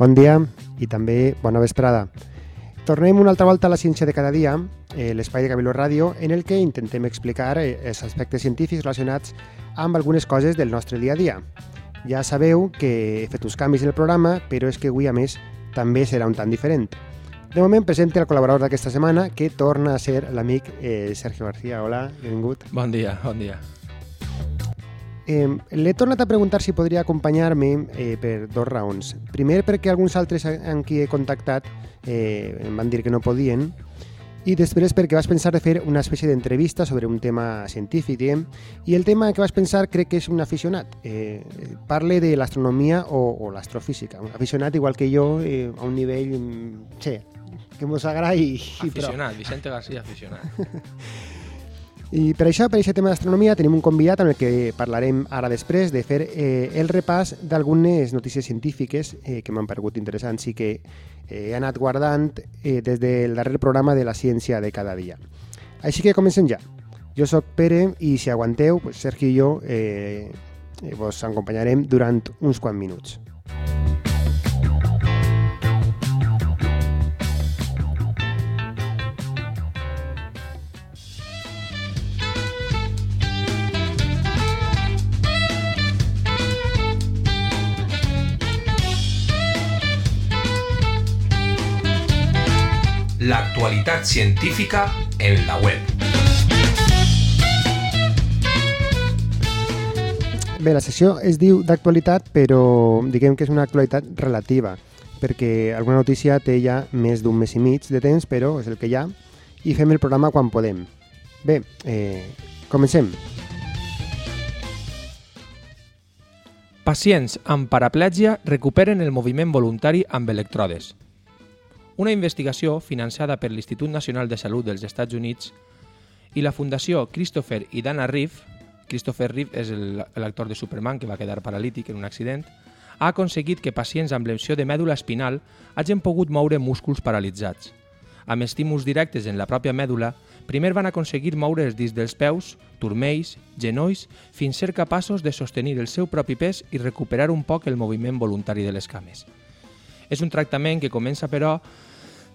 Bon dia i també bona vesprada. Tornem una altra volta a la ciència de cada dia, eh, l'espai de Cabildo Ràdio, en el que intentem explicar eh, els aspectes científics relacionats amb algunes coses del nostre dia a dia. Ja sabeu que he fet uns canvis en el programa, però és que avui, a més, també serà un tant diferent. De moment presente el col·laborador d'aquesta setmana, que torna a ser l'amic eh, Sergio García. Hola, benvingut. Bon dia, bon dia. Eh, L'he tornat a preguntar si podria acompanyar-me eh, per dos raons. Primer, perquè alguns altres amb qui he contactat eh, em van dir que no podien, i després perquè vas pensar de fer una espècie d'entrevista sobre un tema científic, diguem, i el tema que vas pensar crec que és un aficionat. Eh, parle de l'astronomia o, o l'astrofísica. Un aficionat igual que jo, eh, a un nivell, mm, sí, que mos agrada i, i. Aficionat, Vicente García, aficionat. I per això, per aquest tema d'astronomia, tenim un convidat amb el que parlarem ara després de fer eh, el repàs d'algunes notícies científiques eh, que m'han paregut interessants i que eh, he anat guardant eh, des del darrer programa de la ciència de cada dia. Així que comencem ja. Jo sóc Pere i si aguanteu, pues, Sergi i jo eh, vos acompanyarem durant uns quants minuts. L'actualitat científica en la web. Bé, la sessió es diu d'actualitat, però diguem que és una actualitat relativa, perquè alguna notícia té ja més d'un mes i mig de temps, però és el que hi ha, i fem el programa quan podem. Bé, eh, comencem. Pacients amb paraplègia recuperen el moviment voluntari amb electrodes. Una investigació financiada per l'Institut Nacional de Salut dels Estats Units i la Fundació Christopher i Dana Reeve, Christopher Reeve és l'actor de Superman que va quedar paralític en un accident, ha aconseguit que pacients amb lesió de mèdula espinal hagin pogut moure músculs paralitzats. Amb estímuls directes en la pròpia mèdula, primer van aconseguir moure els dits dels peus, turmells, genolls, fins ser capaços de sostenir el seu propi pes i recuperar un poc el moviment voluntari de les cames. És un tractament que comença, però,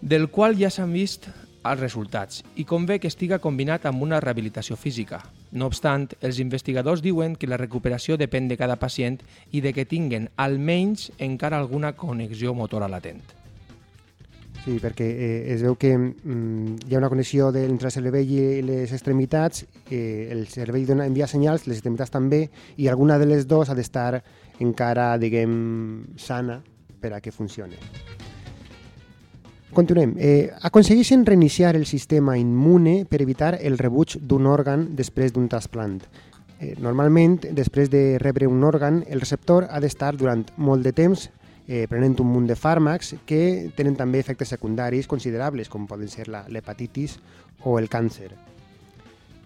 del qual ja s'han vist els resultats i convé que estiga combinat amb una rehabilitació física. No obstant, els investigadors diuen que la recuperació depèn de cada pacient i de que tinguen almenys encara alguna connexió motora latent. Sí, perquè eh, es veu que mm, hi ha una connexió entre el cervell i les extremitats, eh, el cervell dona, envia senyals, les extremitats també, i alguna de les dues ha d'estar encara, diguem, sana per a que funcioni. Continuem. Eh, aconsegueixen reiniciar el sistema immune per evitar el rebuig d'un òrgan després d'un trasplant. Eh, normalment, després de rebre un òrgan, el receptor ha d'estar durant molt de temps eh, prenent un munt de fàrmacs que tenen també efectes secundaris considerables, com poden ser l'hepatitis o el càncer.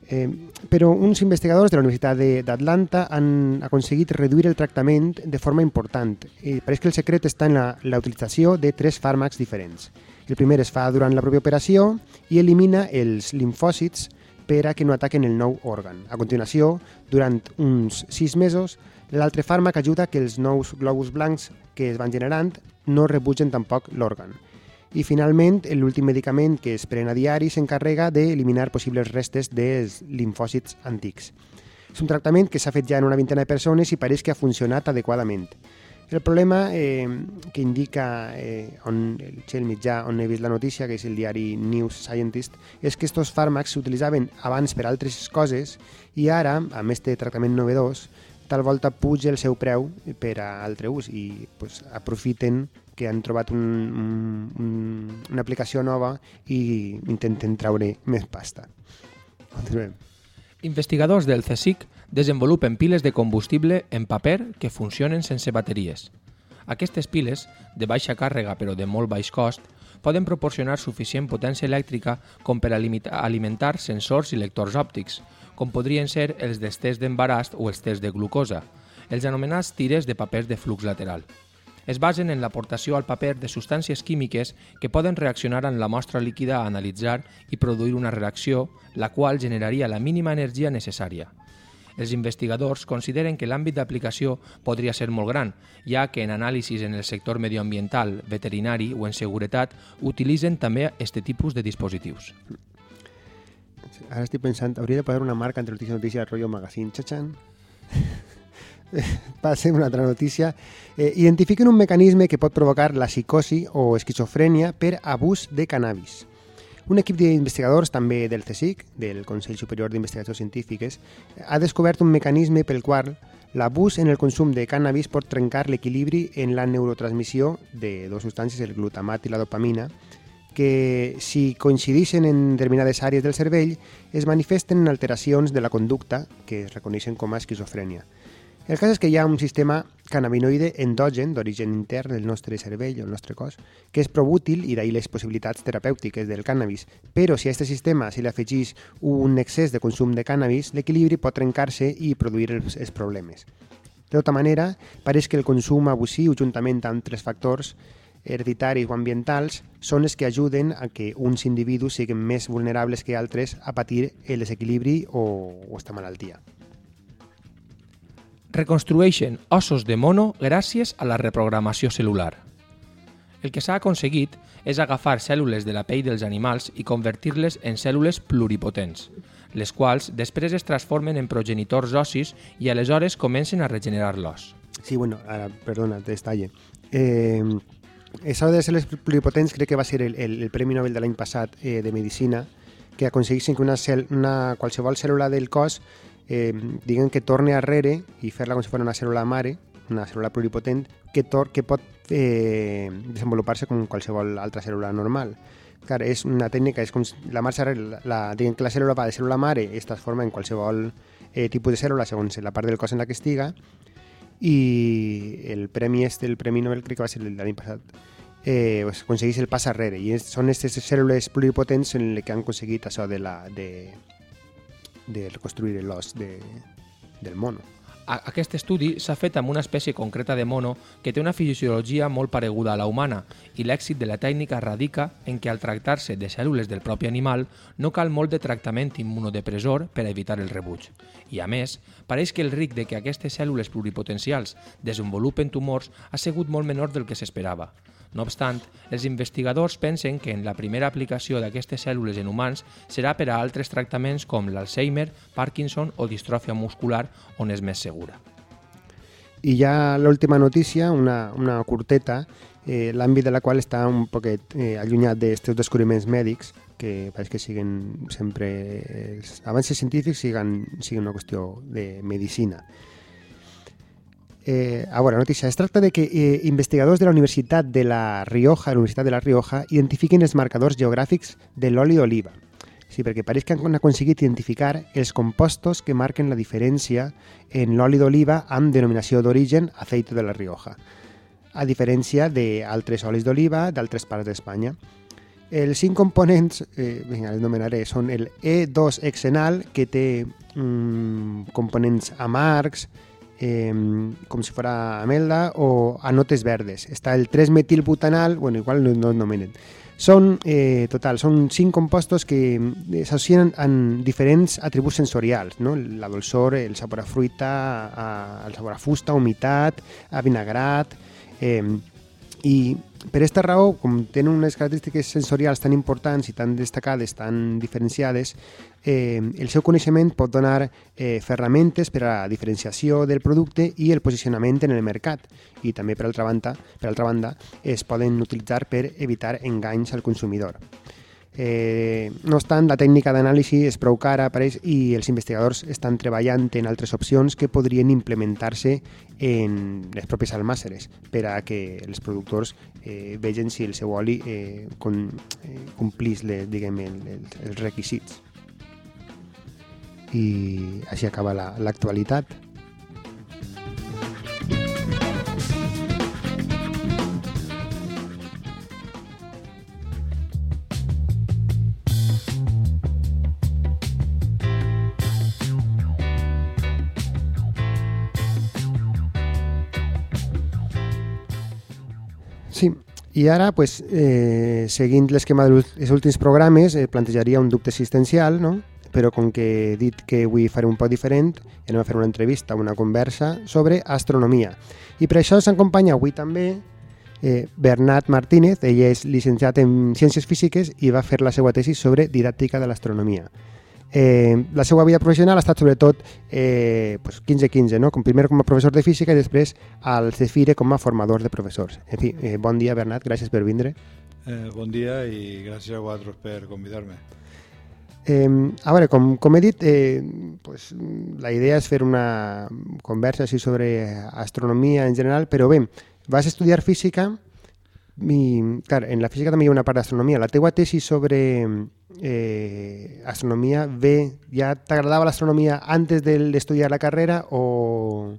Eh, però uns investigadors de la Universitat d'Atlanta han aconseguit reduir el tractament de forma important. Eh, pareix que el secret està en la, la utilització de tres fàrmacs diferents. El primer es fa durant la pròpia operació i elimina els linfòcits per a que no ataquen el nou òrgan. A continuació, durant uns sis mesos, l'altre fàrmac ajuda que els nous globus blancs que es van generant no rebutgen tampoc l'òrgan. I finalment, l'últim medicament que es pren a diari s'encarrega d'eliminar possibles restes dels linfòcits antics. És un tractament que s'ha fet ja en una vintena de persones i pareix que ha funcionat adequadament. El problema eh, que indica eh, on, el mitjà on he vist la notícia, que és el diari News Scientist, és que aquests fàrmacs s'utilitzaven abans per altres coses i ara, amb este tractament novedós, tal volta puja el seu preu per a altre ús i pues, aprofiten que han trobat un, un, una aplicació nova i intenten traure més pasta. Continuem. Investigadors del CSIC desenvolupen piles de combustible en paper que funcionen sense bateries. Aquestes piles, de baixa càrrega però de molt baix cost, poden proporcionar suficient potència elèctrica com per alimentar sensors i lectors òptics, com podrien ser els dels tests d'embaràs o els tests de glucosa, els anomenats tires de papers de flux lateral. Es basen en l'aportació al paper de substàncies químiques que poden reaccionar amb la mostra líquida a analitzar i produir una reacció, la qual generaria la mínima energia necessària. Els investigadors consideren que l'àmbit d'aplicació podria ser molt gran, ja que en anàlisis en el sector medioambiental, veterinari o en seguretat utilitzen també aquest tipus de dispositius. Ara estic pensant, hauria de posar una marca entre notícia i notícia rotllo magazine, xatxan. Passem una altra notícia. Eh, identifiquen un mecanisme que pot provocar la psicosi o esquizofrènia per abús de cannabis. Un equip d'investigadors, també del CSIC, del Consell Superior d'Investigacions Científiques, ha descobert un mecanisme pel qual l'abús en el consum de cannabis pot trencar l'equilibri en la neurotransmissió de dues substàncies, el glutamat i la dopamina, que si coincideixen en determinades àrees del cervell es manifesten en alteracions de la conducta que es reconeixen com a esquizofrènia. El cas és que hi ha un sistema cannabinoide endogen d'origen intern del nostre cervell o el nostre cos, que és prou útil i d'ahir les possibilitats terapèutiques del cannabis. Però si a aquest sistema se li afegeix un excés de consum de cannabis, l'equilibri pot trencar-se i produir els, els problemes. De tota manera, pareix que el consum abusiu, juntament amb altres factors hereditaris o ambientals, són els que ajuden a que uns individus siguin més vulnerables que altres a patir el desequilibri o, o esta malaltia reconstrueixen ossos de mono gràcies a la reprogramació celular. El que s'ha aconseguit és agafar cèl·lules de la pell dels animals i convertir-les en cèl·lules pluripotents, les quals després es transformen en progenitors ossis i aleshores comencen a regenerar l'os. Sí, bueno, ara, perdona, destalle. Eh, això de cèl·lules pluripotents crec que va ser el, el, el Premi Nobel de l'any passat eh, de Medicina, que aconseguissin que una, cel, una qualsevol cèl·lula del cos eh, diguen que torni arrere i fer-la com si fos una cèl·lula mare, una cèl·lula pluripotent, que, tor que pot eh, desenvolupar-se com qualsevol altra cèl·lula normal. Clar, és una tècnica, és com la marxa arrere, la, diguem que la cèl·lula va de cèl·lula mare es transforma en qualsevol eh, tipus de cèl·lula segons la part del cos en la que estiga i el premi este, el premi Nobel crec que va ser l'any passat, eh, pues, aconseguís el pas arrere i és, són aquestes cèl·lules pluripotents en les que han aconseguit això de la, de, de reconstruir l'os de, del mono. Aquest estudi s'ha fet amb una espècie concreta de mono que té una fisiologia molt pareguda a la humana i l'èxit de la tècnica radica en que al tractar-se de cèl·lules del propi animal no cal molt de tractament immunodepressor per evitar el rebuig. I a més, pareix que el ric de que aquestes cèl·lules pluripotencials desenvolupen tumors ha sigut molt menor del que s'esperava. No obstant, els investigadors pensen que en la primera aplicació d'aquestes cèl·lules en humans serà per a altres tractaments com l'Alzheimer, Parkinson o distròfia muscular, on és més segura. I ja l'última notícia, una, una curteta, eh, l'àmbit de la qual està un poquet eh, allunyat d'aquests descobriments mèdics, que pareix que siguin sempre els avances científics siguin, siguin una qüestió de medicina. Eh, a veure, notícia. Es tracta de que eh, investigadors de la Universitat de la Rioja, la Universitat de la Rioja, identifiquin els marcadors geogràfics de l'oli d'oliva. Sí, perquè pareix que han aconseguit identificar els compostos que marquen la diferència en l'oli d'oliva amb denominació d'origen aceite de la Rioja, a diferència d'altres olis d'oliva d'altres parts d'Espanya. Els cinc components, eh, vinga, els nomenaré, són el E2-hexenal, que té mm, components amargs, eh, com si fuera amelda o anotes verdes. Està el 3-metilbutanal, bueno, igual no, no nomenen. Són, eh, total, són cinc compostos que s'associen amb diferents atributs sensorials, no? la dolçor, el sabor a fruita, a, el sabor a fusta, humitat, a vinagrat, eh, i per aquesta raó, com tenen unes característiques sensorials tan importants i tan destacades, tan diferenciades, eh, el seu coneixement pot donar eh, ferramentes per a la diferenciació del producte i el posicionament en el mercat i també, per altra banda, per altra banda es poden utilitzar per evitar enganys al consumidor. Eh, no obstant, la tècnica d'anàlisi és prou cara apareix, i els investigadors estan treballant en altres opcions que podrien implementar-se en les pròpies almàceres per a que els productors eh, vegin si el seu oli eh, com, eh, complís les, diguem, el, el, els requisits. I així acaba l'actualitat. La, Sí, i ara, pues, eh, seguint l'esquema dels últims programes, eh, plantejaria un dubte existencial, no? però com que he dit que avui faré un poc diferent, anem a fer una entrevista, una conversa sobre astronomia. I per això s'acompanya avui també eh, Bernat Martínez, ell és llicenciat en Ciències Físiques i va fer la seva tesi sobre didàctica de l'astronomia. Eh, la seva vida professional ha estat sobretot eh, pues 15-15, no? com primer com a professor de física i després al Cefire com a formador de professors. En fi, eh, bon dia Bernat, gràcies per vindre. Eh, bon dia i gràcies a vosaltres per convidar-me. Eh, a veure, com, com he dit, eh, pues, la idea és fer una conversa així sobre astronomia en general, però bé, vas estudiar física i, clar, en la física també hi ha una part d'astronomia. La teua tesi sobre eh, astronomia ve, ¿ya te agradaba la astronomía antes de, de estudiar la carrera o,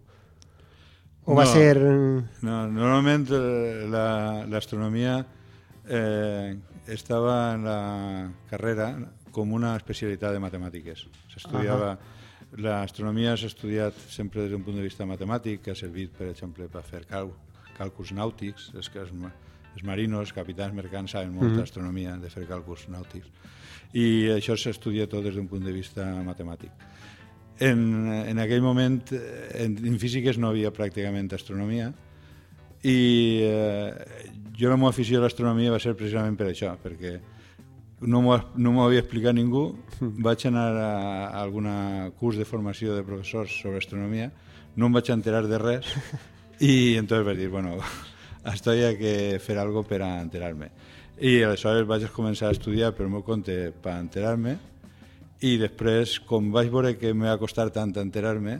o no, va ser...? No, normalment eh, l'astronomia eh, estava en la carrera com una especialitat de matemàtiques. S'estudiava... Uh -huh. L'astronomia s'ha estudiat sempre des d'un punt de vista matemàtic, que ha servit, per exemple, per fer càlculs nàutics. És que els, els marinos, els capitans mercants, saben molt -huh. d'astronomia, de fer càlculs nàutics i això s'estudia tot des d'un punt de vista matemàtic. En, en aquell moment en, en físiques no havia pràcticament astronomia i eh, jo la meva afició a l'astronomia va ser precisament per això, perquè no m'ho no havia explicat ningú, vaig anar a, a algun curs de formació de professors sobre astronomia, no em vaig enterar de res i entonces vaig dir, bueno, estoy a que fer algo per a enterar-me. I aleshores vaig començar a estudiar per meu compte per enterar-me i després, com vaig veure que m'ha costar tant enterar-me,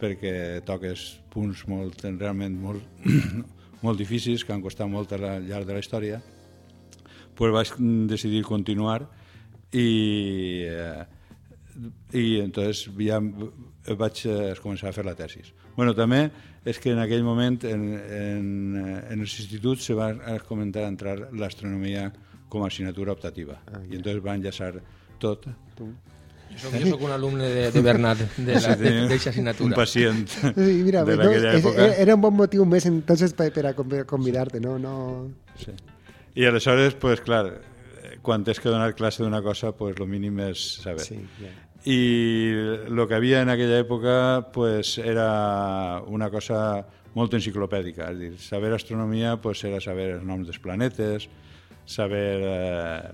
perquè toques punts molt, realment molt, molt difícils, que han costat molt al llarg de la història, pues vaig decidir continuar i, eh, i entonces ja vaig eh, començar a fer la tesis. Bueno, també és que en aquell moment en, en, en els instituts se va començar a entrar l'astronomia com a assignatura optativa ah, i entonces va enllaçar tot. Tu. Jo soc, jo soc un alumne de, de Bernat, d'aquesta sí, assignatura. Un pacient sí, mira, de no, època. Era un bon motiu més entonces per, per a convidar-te, no? no... Sí. I aleshores, pues, clar, quan tens que donar classe d'una cosa, pues, lo mínim és saber. Sí, yeah i el que havia en aquella època pues, era una cosa molt enciclopèdica, és dir, saber astronomia pues, era saber els noms dels planetes, saber eh,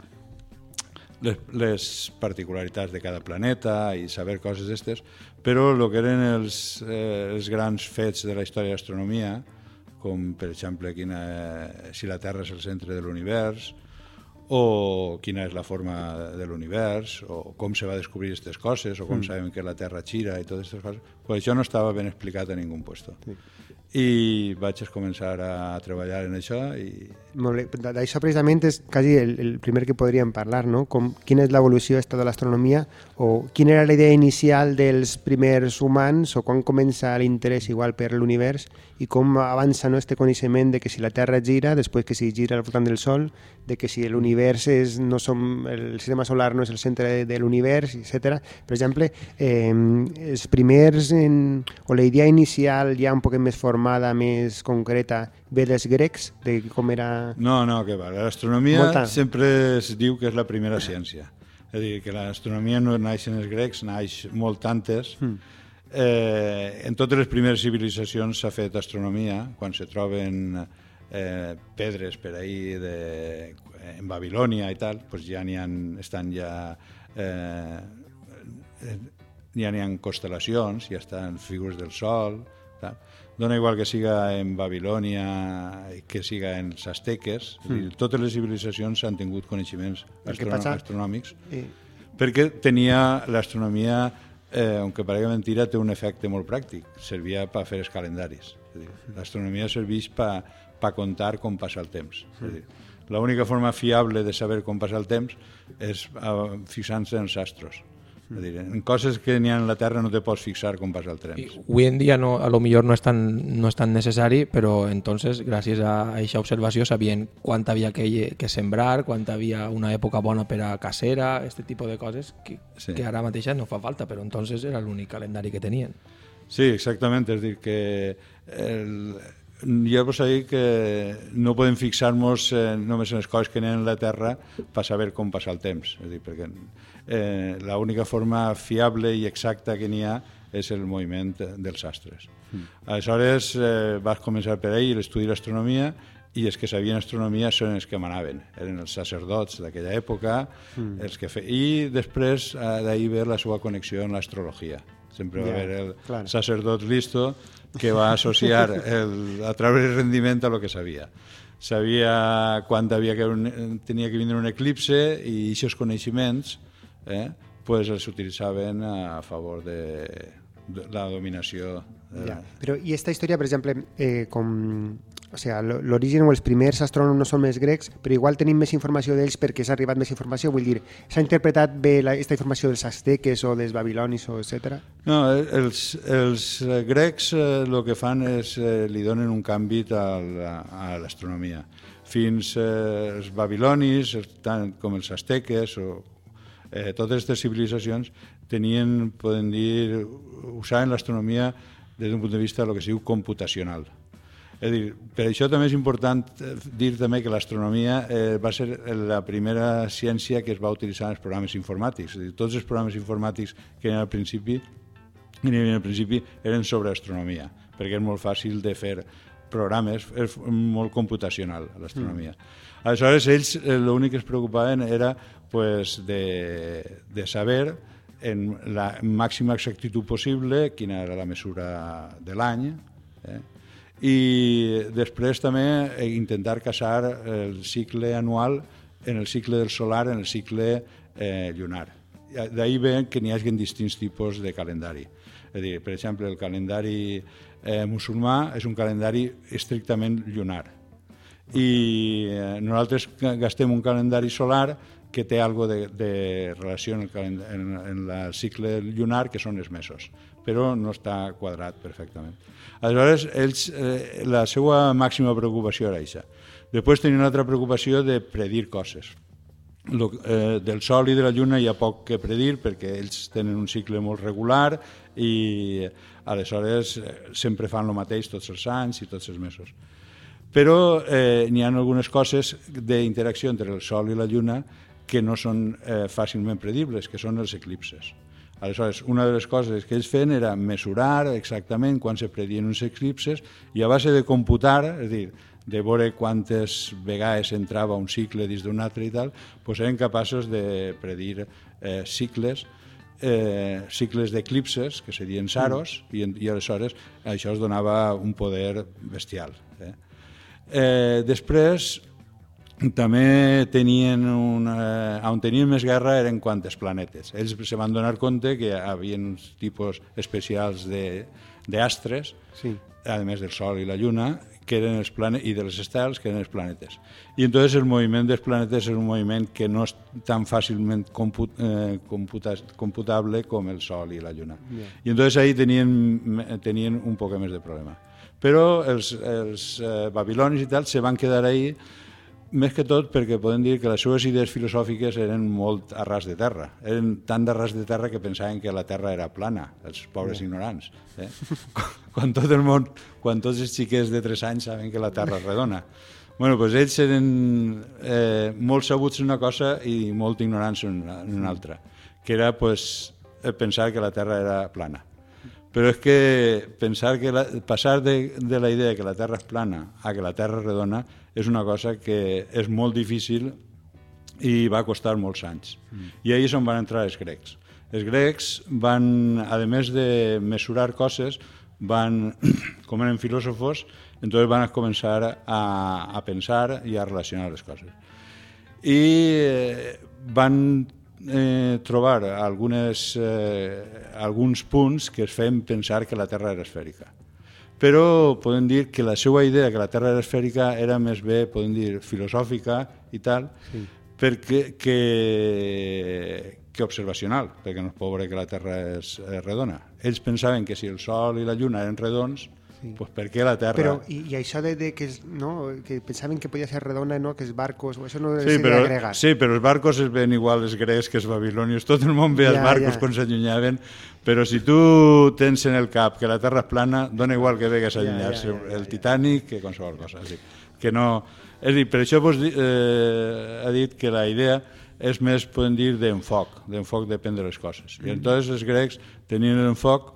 les, les particularitats de cada planeta i saber coses d'estes, però el que eren els, eh, els grans fets de la història de l'astronomia, com per exemple quina, eh, si la Terra és el centre de l'univers, o quina és la forma de l'univers, o com se va descobrir aquestes coses, o com mm. sabem que la Terra gira i totes aquestes coses, pues això no estava ben explicat a ningú puesto. Sí. I vaig començar a treballar en això i... D'això precisament és quasi el, el primer que podríem parlar, no? Com, quina és l'evolució esta de l'astronomia o quina era la idea inicial dels primers humans o quan comença l'interès igual per l'univers i com avança no, este coneixement de que si la Terra gira, després que si gira al voltant del Sol, de que si l'univers és, no som, el sistema solar no és el centre de, de l'univers, etc. Per exemple, eh, els primers, en, o la idea inicial ja un poc més formada, més concreta, ve dels grecs, de com era... No, no, que va. L'astronomia sempre es diu que és la primera ciència. És a dir, que l'astronomia no naix en els grecs, naix molt antes, mm Eh, en totes les primeres civilitzacions s'ha fet astronomia, quan se troben eh, pedres per ahir de, en Babilònia i tal, pues ja n'hi estan ja eh, ja n'hi ha constel·lacions, ja estan figures del sol, tal. Dona igual que siga en Babilònia que siga en els asteques, mm. totes les civilitzacions han tingut coneixements astronòmics, I... perquè tenia l'astronomia eh, aunque parega mentira, té un efecte molt pràctic. Servia per fer els calendaris. L'astronomia serveix per pa comptar com passa el temps. L'única forma fiable de saber com passa el temps és uh, fixant-se en els astros. És dir, en coses que n'hi ha en la Terra no te pots fixar com passa el. I avui en dia no, a lo millor no és, tan, no és tan necessari, però entonces, gràcies a aquesta observació, sabien quan havia que, que sembrar, quan havia una època bona per a cacera, aquest tipus de coses que, sí. que ara mateix no fa falta, però entonces era l'únic calendari que tenien. Sí, exactament, és dir, que el, ja vos dir que no podem fixar-nos eh, només en les coses que anem a la Terra per saber com passa el temps. És dir, perquè eh, l'única forma fiable i exacta que n'hi ha és el moviment dels astres. Mm. Aleshores eh, vas començar per ell l'estudi de l'astronomia i els que sabien astronomia són els que manaven, eren els sacerdots d'aquella època, mm. els que fe... i després eh, d'ahir ve la seva connexió amb l'astrologia. Sempre va yeah, haver el clar. sacerdot listo que va associar el, a treure el rendiment a lo que sabia. Sabia quan havia que un, tenia que vindre un eclipse i aquests coneixements eh, pues els utilitzaven a favor de, de la dominació. De... Ja. Però i aquesta història, per exemple, eh, com o sigui, l'origen o els primers astrònoms no són més grecs, però igual tenim més informació d'ells perquè s'ha arribat més informació, vull dir, s'ha interpretat bé aquesta informació dels asteques o dels babilonis o etc. No, els, els grecs eh, el que fan és eh, li donen un canvi a l'astronomia. Fins eh, els babilonis, tant com els asteques o eh, totes aquestes civilitzacions tenien, poden dir, usaven l'astronomia des d'un punt de vista del que es diu computacional és dir, per això també és important eh, dir també que l'astronomia eh, va ser la primera ciència que es va utilitzar en els programes informàtics. És dir, tots els programes informàtics que eren al principi, que eren al principi eren sobre astronomia, perquè és molt fàcil de fer programes, és molt computacional l'astronomia. Mm. Aleshores, ells eh, l'únic que es preocupaven era pues, de, de saber en la màxima exactitud possible quina era la mesura de l'any, eh? i després també eh, intentar casar el cicle anual en el cicle del solar, en el cicle eh, lunar. D'ahir ve que n'hi hagi distints tipus de calendari. És a dir, per exemple, el calendari eh, musulmà és un calendari estrictament lunar. I eh, nosaltres gastem un calendari solar que té algo de, de relació en el, en, en el cicle lunar, que són els mesos, però no està quadrat perfectament. Aleshores, ells, eh, la seva màxima preocupació era això. Després tenien una altra preocupació de predir coses. Lo, eh, del Sol i de la Lluna hi ha poc que predir perquè ells tenen un cicle molt regular i aleshores eh, sempre fan el mateix tots els anys i tots els mesos. Però eh, n'hi ha algunes coses d'interacció entre el Sol i la Lluna que no són eh, fàcilment predibles, que són els eclipses. Aleshores, una de les coses que ells feien era mesurar exactament quan se predien uns eclipses i a base de computar, és a dir, de veure quantes vegades entrava un cicle dins d'un altre i tal, doncs eren capaços de predir eh, cicles eh, cicles d'eclipses, que serien saros, mm. i, i aleshores això es donava un poder bestial. Eh? Eh, després, també tenien una, on tenien més guerra eren quantes planetes. Ells se van donar compte que hi havia uns tipus especials d'astres, sí. a més del Sol i la Lluna, que eren els planetes, i de les estels, que eren els planetes. I entonces el moviment dels planetes és un moviment que no és tan fàcilment comput, eh, computa, computable com el Sol i la Lluna. Yeah. I entonces ahí tenien, tenien un poc més de problema. Però els, els eh, babilonis i tal se van quedar ahí més que tot perquè podem dir que les seves idees filosòfiques eren molt a ras de terra. Eren tan de ras de terra que pensaven que la terra era plana, els pobres oh. ignorants. Eh? quan tot el món, quan tots els xiquets de 3 anys saben que la terra és redona. bueno, doncs ells eren eh, molt sabuts en una cosa i molt ignorants en una, en una altra, que era pues, pensar que la terra era plana. Però és que pensar que la, passar de, de la idea que la Terra és plana a que la Terra és redona és una cosa que és molt difícil i va costar molts anys. Mm. I ahir és on van entrar els grecs. Els grecs van, a més de mesurar coses, van, com eren filòsofos, entonces van a començar a, a pensar i a relacionar les coses. I eh, van eh, trobar algunes, eh, alguns punts que es feien pensar que la Terra era esfèrica. Però podem dir que la seva idea que la Terra era esfèrica era més bé, podem dir, filosòfica i tal, sí. perquè que, que observacional, perquè no es pot veure que la Terra és, és redona. Ells pensaven que si el Sol i la Lluna eren redons, Sí. Pues per què la Terra... Però, i, i això de, de que, es- no, que pensaven que podia ser redona, no, que els barcos, això no Sí, però, agregat. sí, però els barcos es ven igual els grecs que els babilonios. Tot el món ve Ja, barcos ja. quan s'allunyaven, però si tu tens en el cap que la Terra és plana, dona igual que vegues a Ja, allunyar-se ja, ja, ja, el. Titanic que qualsevol cosa. Dir, que no... És a dir, per això vos, eh, ha dit que la idea és més, podem dir, d'enfoc, d'enfoc de prendre les coses. Mm. I entonces els grecs tenien l'enfoc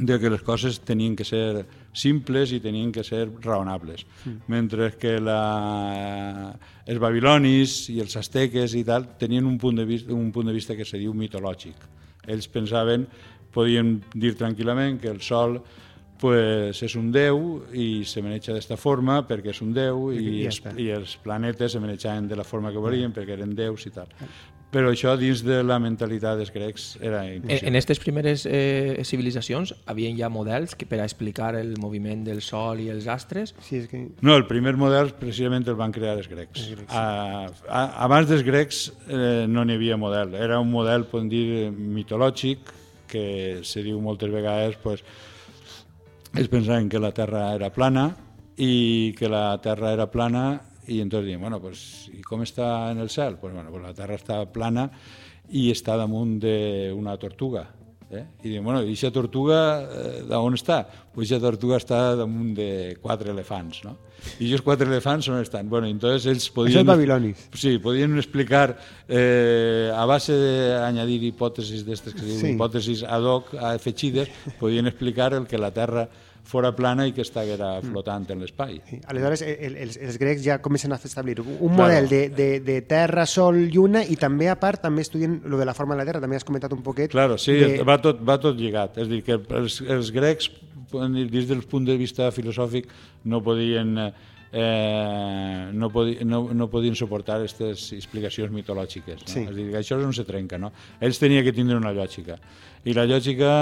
de que les coses tenien que ser simples i tenien que ser raonables. Mm. Mentre que la... els babilonis i els asteques i tal tenien un punt de vista, un punt de vista que se diu mitològic. Ells pensaven, podien dir tranquil·lament que el sol pues, és un déu i se maneja d'esta forma perquè és un déu I i, ja els, i els planetes se manejaven de la forma que volien perquè eren déus i tal. Però això dins de la mentalitat dels grecs era En, impossible. en aquestes primeres eh, civilitzacions havien ja models que per a explicar el moviment del Sol i els astres Sí, és que... No, el primer model precisament el van crear els grecs. Els grecs, sí. a, a, abans dels grecs eh, no n'hi havia model. Era un model, podem dir, mitològic, que se diu moltes vegades, pues, ells pensaven que la Terra era plana i que la Terra era plana i entonces diuen, bueno, pues, i com està en el cel? Pues, bueno, pues la Terra està plana i està damunt d'una tortuga. Eh? I diuen, bueno, i aquesta tortuga eh, d'on està? Pues aquesta tortuga està damunt de quatre elefants, no? I aquests quatre elefants on estan? Bueno, entonces ells podien... Això és babilonis. Sí, podien explicar eh, a base d'añadir hipòtesis d'estes que diuen Sí. hipòtesis ad hoc afegides, podien explicar el que la Terra fora plana i que estiguera flotant en l'espai. Sí. Aleshores, el, els, els grecs ja comencen a establir un Claro. model de, de, de terra, sol, lluna i també, a part, també estudien lo de la forma de la Terra, també has comentat un poquet. Claro, sí, de... va, tot, va tot lligat. És dir, que els, els grecs, des del punt de vista filosòfic, no podien, eh, no, podi, no, no podien suportar aquestes explicacions mitològiques. No? Sí. És a dir, que això no se trenca. No? Ells tenien que tindre una lògica. I la lògica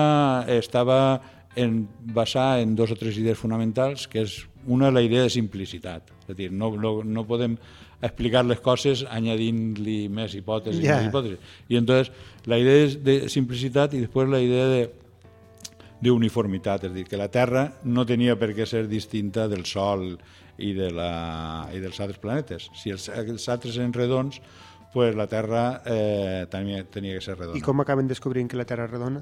estava en basar en dos o tres idees fonamentals, que és una, la idea de simplicitat. És a dir, no, no, no podem explicar les coses añadint-li més hipòtesis, Ja. més hipòtesis. Y entonces la idea de simplicidad y después la idea de, de uniformitat, és a dir, que la Terra no tenia per què ser distinta del Sol i, de la, i dels altres planetes. Si els, els altres eren redons, pues la Terra eh, tenia, tenia que ser redona. I com acaben descobrint que la Terra és redona?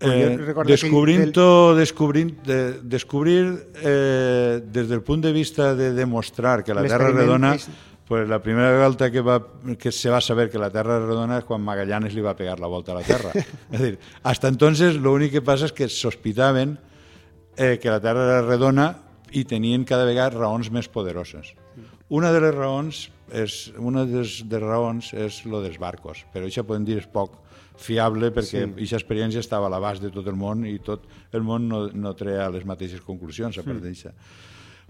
Eh, descobrint, aquell descobrint, de, descobrir eh, des del punt de vista de demostrar que la Terra redona, és- pues la primera volta que, va, que se va saber que la Terra és redona és quan Magallanes li va pegar la volta a la Terra. és dir, hasta entonces lo únic que passa és que sospitaven eh, que la Terra era redona i tenien cada vegada raons més poderoses. Una de les raons és, una de les, de raons és lo dels barcos, però això podem dir és poc fiable perquè Sí. aquesta experiència estava a l'abast de tot el món i tot el món no, no treia les mateixes conclusions a part d'això.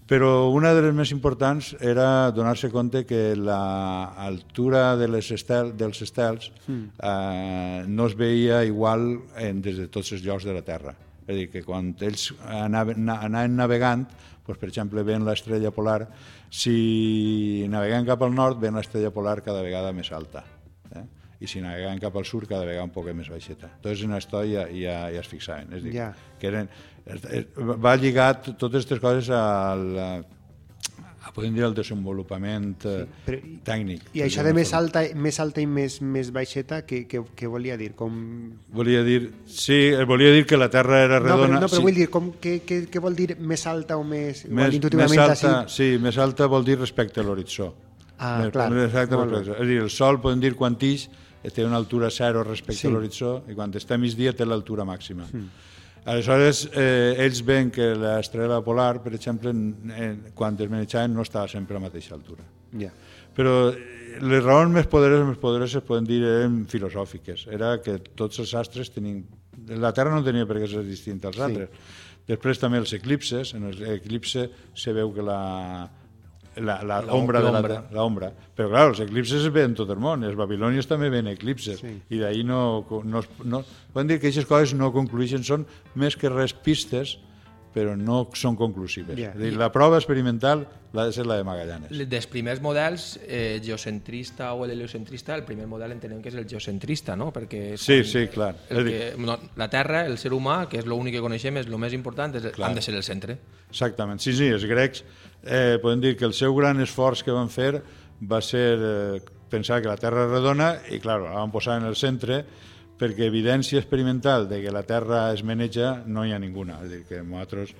Però una de les més importants era donar-se compte que l'altura de les estel, dels estels eh, no es veia igual en, des de tots els llocs de la Terra. És a dir, que quan ells anaven, na- anaven navegant, doncs, per exemple, ven l'estrella polar, si naveguen cap al nord, ven l'estrella polar cada vegada més alta. Eh? I si naveguen cap al sud, cada vegada un poc més baixeta. Entonces, en això ja, ja, ja es fixaven. És dir, Ja. que eren, va lligat totes aquestes coses al, a, podem dir, al desenvolupament sí, però- tècnic. I això de més alta, més alta i més, més baixeta, què, què, què volia dir? Com... Volia dir, sí, volia dir que la Terra era No, redona. però, no, però sí. vull dir, com, què, què, què vol dir més alta o més... més, més intuïtivament alta, així? sí, més alta vol dir respecte a l'horitzó. Ah, Més- clar. més respecte. És a dir, el Sol podem dir quan ix té una altura zero respecte Sí. a l'horitzó i quan està a migdia té l'altura màxima. Mm. Aleshores, eh, ells ven que l'estrela polar, per exemple, en, en, quan es manejaven no estava sempre a la mateixa altura. Ja. Però eh, les raons més poderoses, més poderoses podem dir eren filosòfiques. Era que tots els astres tenien... La Terra no tenia per què ser distinta als Sí. altres. Després també els eclipses. En els eclipses se veu que la, la, la, La ombra de la, la ombra. Però clar, els eclipses es veuen tot el món. Els babilonios també ven eclipses. Sí. I d'ahir no, no, no... Podem dir que aquestes coses no conclueixen, són més que res pistes però no són conclusives. A dir, la prova experimental l'ha de ser la de Magallanes. Dels primers models, eh, geocentrista o heliocentrista, el primer model entenem que és el geocentrista, no? Perquè Sí, sí, clar. El que, no, la Terra, el ser humà, que és l'únic que coneixem, és el més important, és, Clar. han de ser el centre. Exactament. Sí, sí, els grecs eh, podem dir que el seu gran esforç que van fer va ser eh, pensar que la Terra és redona i, clar, la van posar en el centre perquè evidència experimental de que la Terra es maneja no hi ha ninguna. És dir, que nosaltres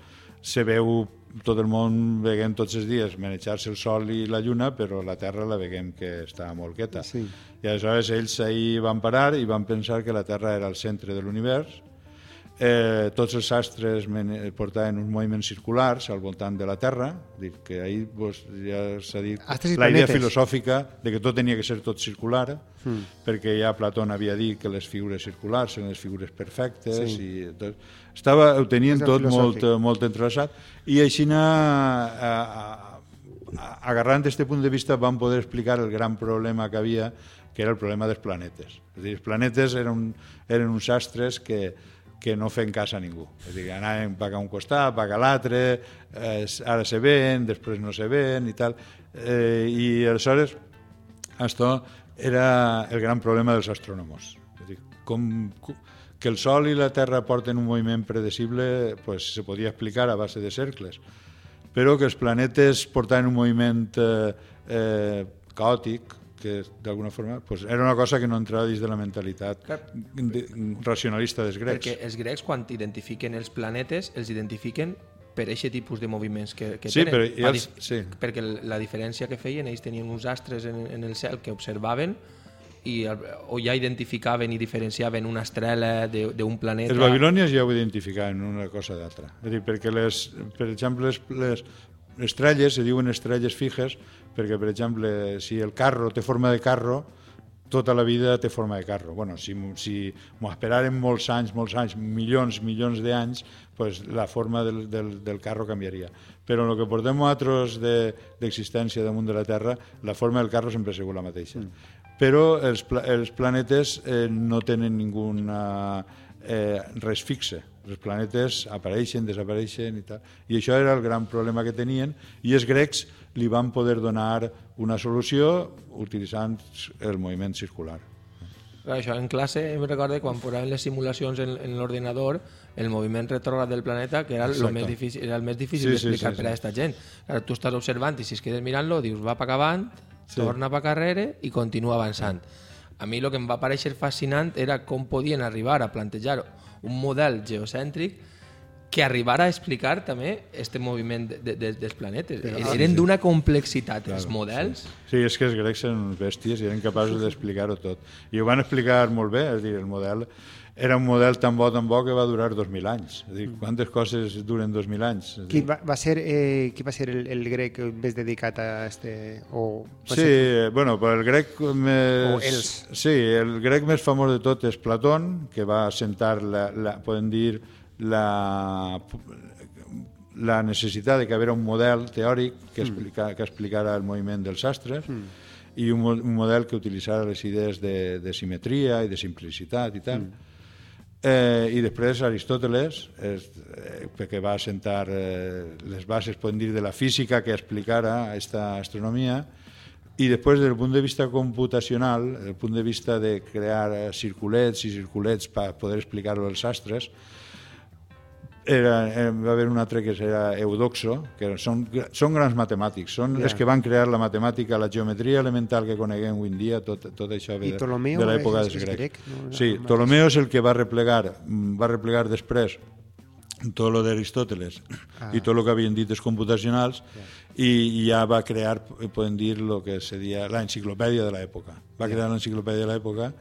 se veu tot el món veiem tots els dies manejar-se el Sol i la Lluna, però la Terra la veiem que està molt quieta. Sí. I aleshores ells ahir van parar i van pensar que la Terra era el centre de l'univers Eh, tots els astres men- portaven uns moviments circulars al voltant de la Terra, dir que ahir pues, ja s'ha dit Astres la idea filosòfica de que tot tenia que ser tot circular, mm. perquè ja Plató havia dit que les figures circulars eren les figures perfectes, Sí. i tot, estava, ho tenien tot molt, filosòfic. eh, molt entrelaçat, i així a, a, agarrant aquest punt de vista van poder explicar el gran problema que havia, que era el problema dels planetes. És a dir, els planetes eren, eren uns astres que, que no feien cas a ningú. És a dir, anaven cap a un costat, a l'altre, eh, ara se ven, després no se ven i tal. Eh, I aleshores, això era el gran problema dels astrònomos. És dir, com- que el Sol i la Terra porten un moviment predecible pues, se podia explicar a base de cercles, però que els planetes portaven un moviment eh, eh, caòtic, que d'alguna forma pues, era una cosa que no entrava dins de la mentalitat Clar. de, racionalista dels grecs. Perquè els grecs, quan identifiquen els planetes, els identifiquen per aquest tipus de moviments que, que Sí, tenen. però ja els- sí. Perquè la diferència que feien, ells tenien uns astres en, en el cel que observaven i el- o ja identificaven i diferenciaven una estrela de- d'un planeta. Els babilònies ja ho identificaven una cosa d'altra. És a dir, perquè, les, per exemple, les, les estrelles se diuen estrelles fixes perquè, per exemple, si el carro té forma de carro, tota la vida té forma de carro. Bueno, si, si m'ho esperaren molts anys, molts anys, milions, milions d'anys, pues la forma del, del, del carro canviaria. Però en el que portem nosaltres de- d'existència de, damunt de la Terra, la forma del carro sempre ha sigut la mateixa. Mm. Però els, els planetes eh, no tenen ninguna eh, res fixe. Els planetes apareixen, desapareixen i tal. I això era el gran problema que tenien i els grecs li van poder donar una solució utilitzant el moviment circular. Això en classe em recordo quan posaven les simulacions en, en l'ordinador el moviment retrògrad del planeta que era el Exacte. més difícil, era el més difícil Sí, sí, d'explicar sí, per a sí. aquesta gent. Clar, tu estàs observant i si es quedes mirant-lo dius va per avant, Sí. torna per carrere i continua avançant. A mi el que em va pareixer fascinant era com podien arribar a plantejar un model geocèntric que arribara a explicar també este moviment de, de, dels planetes. Però- Eren d'una complexitat els models. Sí, és que els grecs eren bèsties i eren capaços d'explicar-ho tot. I ho van explicar molt bé, és dir, el model era un model tan bo, tan bo que va durar 2.000 anys. És dir, quantes coses duren 2.000 anys? Dir, Qui va, va ser, eh, qui va ser el, el grec més dedicat a este... O, Sí, ser- bueno, però el grec més... O els. Sí, el grec més famós de tot és Platón, que va assentar, la, la, podem dir, la, la necessitat de que haguera un model teòric que, explica, que explicara el moviment dels astres i un, mo- un model que utilitzara les idees de, de simetria i de simplicitat i tal. Eh, I després Aristòteles, és, eh, perquè va assentar eh, les bases, podem dir, de la física que explicara aquesta astronomia, i després, des del punt de vista computacional, el punt de vista de crear eh, circulets i circulets per poder explicar-ho als astres, era, eh, va haver un altre que era Eudoxo, que són, són grans matemàtics, són Ja. els que van crear la matemàtica, la geometria elemental que coneguem avui en dia, tot, tot això ve I de, Ptolomeu de l'època dels grecs. grec, no? Sí, mateix. Ptolomeu és el que va replegar, mm, va replegar després tot lo d'Aristòteles Ah. i tot el que havien dit els computacionals i, i ja va crear, podem dir, lo que seria l'enciclopèdia de l'època. Va crear l'enciclopèdia de l'època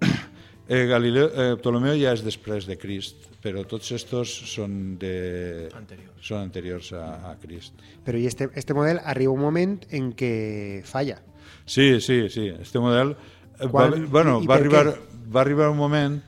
Eh, Galileo, eh, Ptolomeu ja és després de Crist, però tots estos són, de, Anteriors. són anteriors a, a Crist. Però i este, este model arriba un moment en què falla. Sí, sí, sí. Este model eh, va, bueno, i- i va, arribar, què? va arribar un moment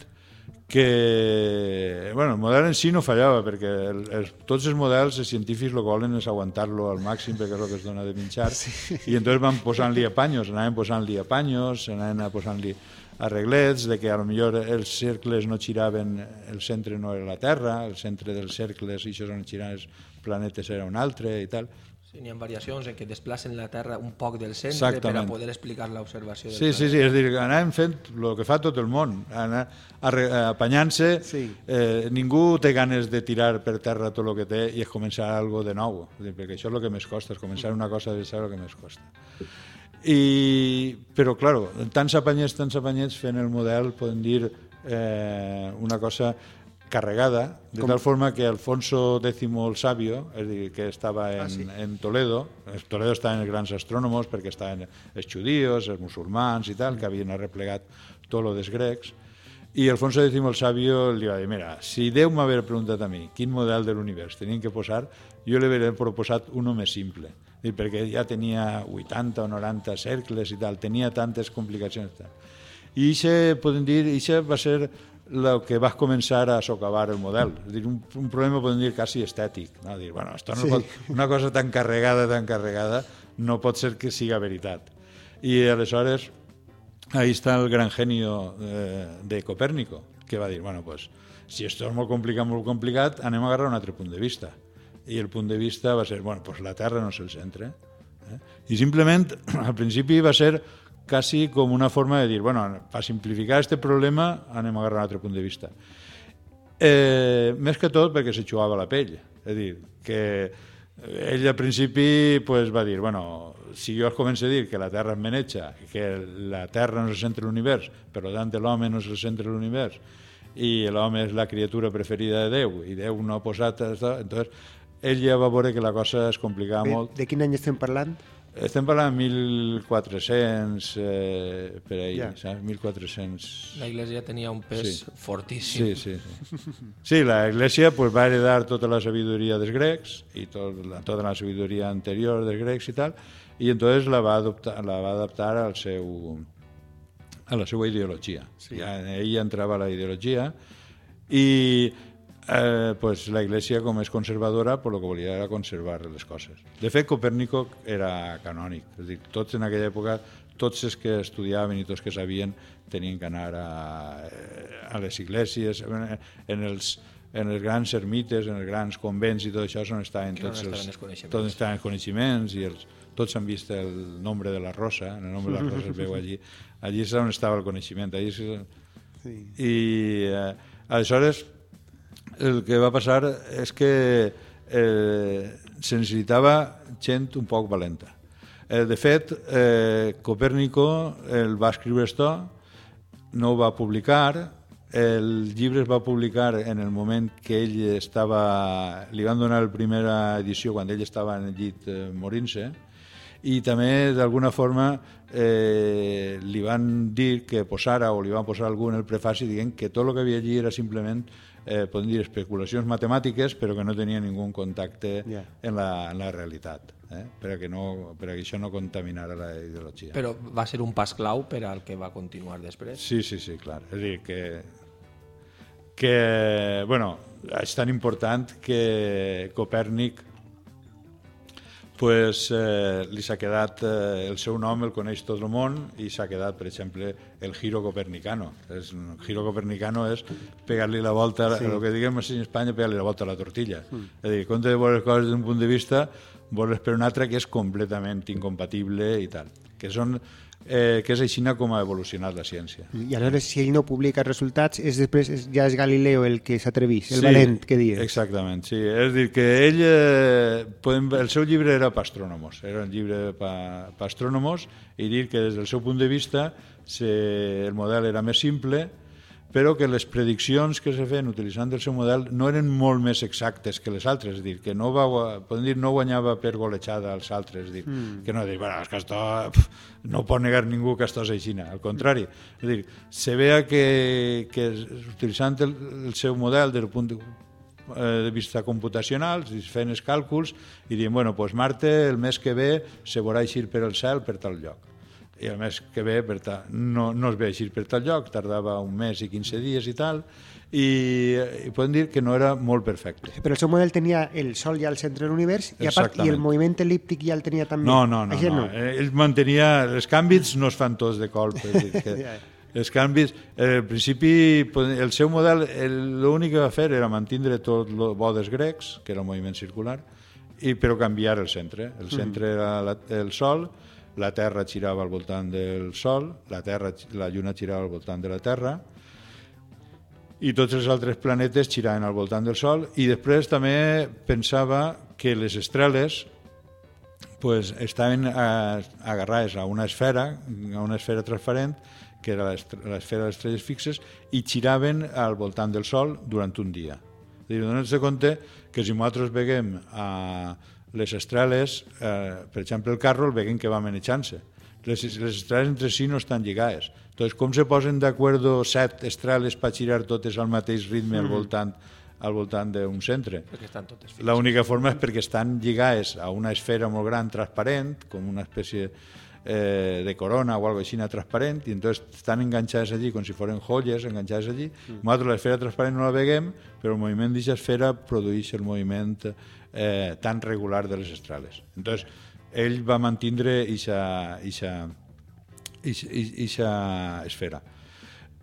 que bueno, el model en si no fallava perquè el, els, tots els models els científics el que volen és aguantar-lo al màxim perquè és el que es dona de menjar sí. i entonces van posant-li apanyos anaven posant-li apanyos anaven posant-li arreglets, de que a lo millor els cercles no giraven, el centre no era la Terra, el centre dels cercles, i això on giraven els planetes era un altre i tal. Sí, n'hi ha variacions en què desplacen la Terra un poc del centre Exactament. per a poder explicar l'observació Sí, sí, sí, és a dir, anàvem fent el que fa tot el món, anar apanyant-se, Sí. eh, ningú té ganes de tirar per terra tot el que té i és començar algo de nou, dir, perquè això és el que més costa, és començar una cosa de ser el que més costa. I, però, claro, tants apanyets, tants apanyets fent el model, podem dir eh, una cosa carregada, de tal forma que Alfonso X el Sabio, és dir, que estava en, Ah, sí. en Toledo, en Toledo estaven els grans astrònomos perquè estaven els judíos, els musulmans i tal, que havien arreplegat tot lo dels grecs, i Alfonso X el Sabio li va dir, mira, si Déu m'hagués preguntat a mi quin model de l'univers tenien que posar, jo li hauria proposat uno més simple, dir, perquè ja tenia 80 o 90 cercles i tal, tenia tantes complicacions. i Tal. I això, podem dir, això va ser el que va començar a socavar el model. És dir, un, un problema, podem dir, quasi estètic. No? Dir, bueno, esto no Sí. pot, una cosa tan carregada, tan carregada, no pot ser que siga veritat. I aleshores, ahí està el gran genio eh, de Copèrnico, que va dir, bueno, pues, si esto és molt complicat, molt complicat, anem a agarrar un altre punt de vista. I el punt de vista va ser, bueno, pues la Terra no és el centre. Eh? I simplement, al principi va ser quasi com una forma de dir, bueno, per simplificar este problema anem a agarrar un altre punt de vista. Eh, més que tot perquè se jugava la pell. És a dir, que ell al principi pues, va dir, bueno, si jo es començo a dir que la Terra és menetja, que la Terra no és el centre de l'univers, per tant l'home no és el centre de l'univers, i l'home és la criatura preferida de Déu, i Déu no ha posat... Entonces, ell ja va veure que la cosa es complicava Bé, molt. de quin any estem parlant? Estem parlant de 1400, eh, per ahí, Ja. saps? 1400... La Iglesia tenia un pes Sí. fortíssim. Sí, sí, sí. Sí, la Iglesia pues, va heredar tota la sabiduría dels grecs i tot la, tota la sabiduría anterior dels grecs i tal, i entonces la va, adoptar, la va adaptar al seu, a la seva ideologia. Sí. Ja, ell entrava a la ideologia i eh, pues, la Iglesia, com és conservadora, pues, el que volia era conservar les coses. De fet, Copèrnico era canònic, és dir, tots en aquella època, tots els que estudiaven i tots que sabien tenien que anar a, a les iglesias, en els, en els grans ermites, en els grans convents i tot això on estaven tots estaven els, els coneixements. tots estaven els coneixements i els, tots han vist el nombre de la rosa, en el nombre de la rosa es veu allí, allí és on estava el coneixement, allí és, Sí. i eh, aleshores el que va passar és que eh, se necessitava gent un poc valenta. Eh, de fet, eh, Copèrnico el va escriure esto, no ho va publicar, el llibre es va publicar en el moment que ell estava... Li van donar la primera edició quan ell estava en el llit eh, morint-se, i també d'alguna forma eh, li van dir que posara o li van posar algú en el prefaci dient que tot el que havia allí era simplement eh, podem dir especulacions matemàtiques però que no tenia ningú contacte Ja. en, la, en la realitat eh? per, a que no, per a que això no contaminara la ideologia Però va ser un pas clau per al que va continuar després. Sí, sí, sí, clar. És a dir, que, que bueno, és tan important que Copèrnic pues, eh, li s'ha quedat eh, el seu nom, el coneix tot el món i s'ha quedat, per exemple, el giro copernicano. És, un giro copernicano és pegar-li la volta, sí. el que diguem en Espanya, pegar-li la volta a la tortilla. Mm. És a dir, compte de veure les coses d'un punt de vista, veure per un altre que és completament incompatible i tal. Que són eh, que és així com ha evolucionat la ciència. I aleshores, si ell no publica resultats, és després és, ja és Galileo el que s'atrevís, el valent que dius. Exactament, sí. És a dir, que ell, eh, podem, el seu llibre era per astrònomos, era un llibre per astrònomos, i dir que des del seu punt de vista se, el model era més simple, però que les prediccions que se feien utilitzant el seu model no eren molt més exactes que les altres, és a dir, que no, va, podem dir, no guanyava per golejada als altres, és dir, mm. que no dir, bueno, és que esto, pf, no pot negar ningú que esto és així, al contrari, és dir, se vea que, que utilitzant el, el seu model del punt de, eh, de vista computacional, feien els càlculs i dient, bueno, pues Marte el mes que ve se veurà eixir per el cel per tal lloc i el mes que ve per ta... no, no es ve així per tal lloc, tardava un mes i 15 dies i tal, i, i podem dir que no era molt perfecte. Però el seu model tenia el Sol ja al centre de l'univers i, a part, i el moviment elíptic ja el tenia també. No, no, no, Això no. Eh, Ell mantenia... Els canvis no es fan tots de colp. Que. Els canvis, eh, al principi, el seu model, el- l'únic que va fer era mantindre tot el bo dels grecs, que era un moviment circular, i, però canviar el centre. El centre era la, el Sol, la Terra girava al voltant del Sol, la, terra, la Lluna girava al voltant de la Terra, i tots els altres planetes giraven al voltant del Sol, i després també pensava que les estrelles pues, estaven eh, agarrades a una esfera, a una esfera transparent, que era l'esfera de les estrelles fixes, i giraven al voltant del Sol durant un dia. És a dir, donem-nos compte que si nosaltres veiem a les estrelles, eh, per exemple, el carro, el veiem que va manejant-se. Les, les estrelles entre si no estan lligades. Entonces, com se posen d'acord set estrelles per girar totes al mateix ritme al voltant al voltant d'un centre? L'única forma és perquè estan lligades a una esfera molt gran transparent, com una espècie eh, de corona o algo així transparent, i entonces estan enganxades allí com si foren joies enganxades allí. Mm. Nosaltres l'esfera transparent no la veiem, però el moviment d'aquesta esfera produeix el moviment eh, tan regular de les estrelles. Entonces, ell va mantindre aquesta esfera.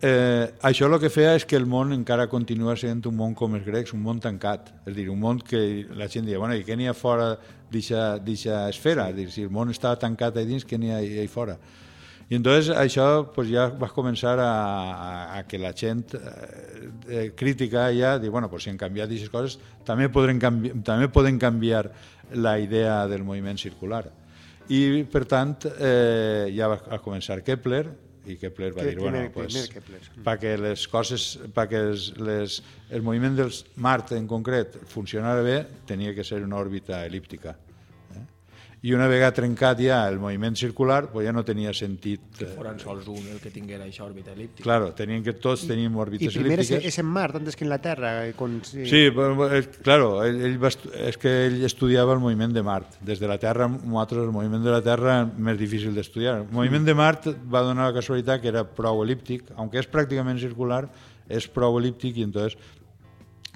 Eh, això el que feia és que el món encara continua sent un món com els grecs, un món tancat. És a dir, un món que la gent diu, bueno, i què n'hi ha fora d'aquesta esfera? És a dir, si el món està tancat allà dins, què n'hi ha allà fora? I entonces això pues, ja va començar a, a, a que la gent eh, eh, crítica ja diu, bueno, pues, si han canviat aquestes coses, també, podrem canvi també poden canviar la idea del moviment circular. I, per tant, eh, ja va a començar Kepler, i Kepler va Que- dir, bueno, primer- pues, primer Kepler. perquè les coses, perquè les, les, el moviment del Mart en concret funcionara bé, tenia que ser una òrbita elíptica. Eh? I una vegada trencat ja el moviment circular, pues ja no tenia sentit. Que eh, foren sols un el que tinguera aquesta òrbita elíptica. Claro, tenien que tots teníem Y òrbites primero es, elíptiques. es en Marte antes que en la Tierra. eh, Con, sí. Sí, però, eh, claro, ell, ell va és que ell estudiava el moviment de Mart. Des de la Terra, nosaltres el moviment de la Terra més difícil d'estudiar. El moviment de Mart va donar la casualitat que era prou elíptic, aunque és pràcticament circular, és prou elíptic i entonces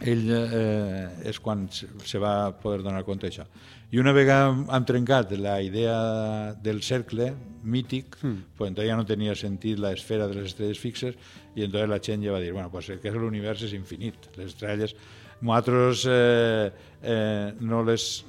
ell eh, és quan se va poder donar compte d'això. I una vegada han trencat la idea del cercle mític, mm. pues entonces ja no tenia sentit la esfera de les estrelles fixes i entonces la gent ja va dir, bueno, pues que l'univers és infinit, les estrelles, nosaltres eh, eh, no les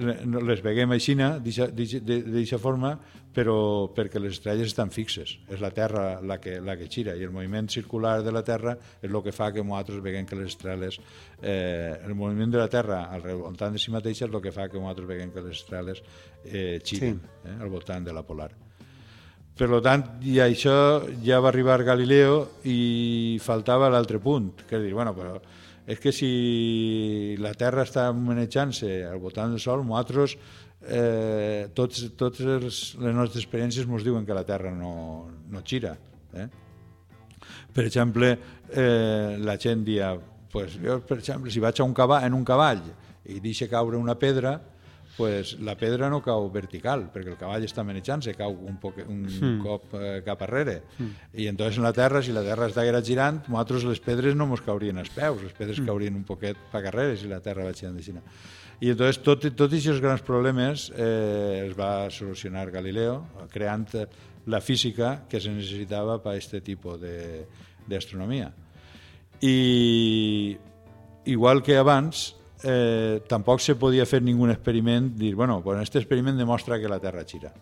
no les veiem així, d'aquesta forma, però perquè les estrelles estan fixes. És la Terra la que, la que gira i el moviment circular de la Terra és el que fa que nosaltres veiem que les estrelles... Eh, el moviment de la Terra al voltant de si mateixa és el que fa que nosaltres veiem que les estrelles eh, giren sí. eh, al voltant de la polar. Per tant, i això ja va arribar Galileo i faltava l'altre punt, que és dir, bueno, però és que si la Terra està manejant-se al voltant del Sol, nosaltres, eh, tots, tots els, les nostres experiències ens diuen que la Terra no, no gira. Eh? Per exemple, eh, la gent dia, pues, jo, per exemple, si vaig a un cavall, en un cavall i deixa caure una pedra, pues, la pedra no cau vertical, perquè el cavall està manejant-se, cau un, poc, un mm. cop eh, cap arrere. Mm. I entonces en la terra, si la terra estiguera girant, nosaltres les pedres no ens caurien als peus, les pedres mm. caurien un poquet per arrere si la terra va girant de Xina. I entonces tot, tots aquests grans problemes eh, els va solucionar Galileo, creant eh, la física que se necessitava per a aquest tipus d'astronomia. I igual que abans, eh, tampoc se podia fer ningú experiment, dir, bueno, pues este experiment demostra que la Terra gira.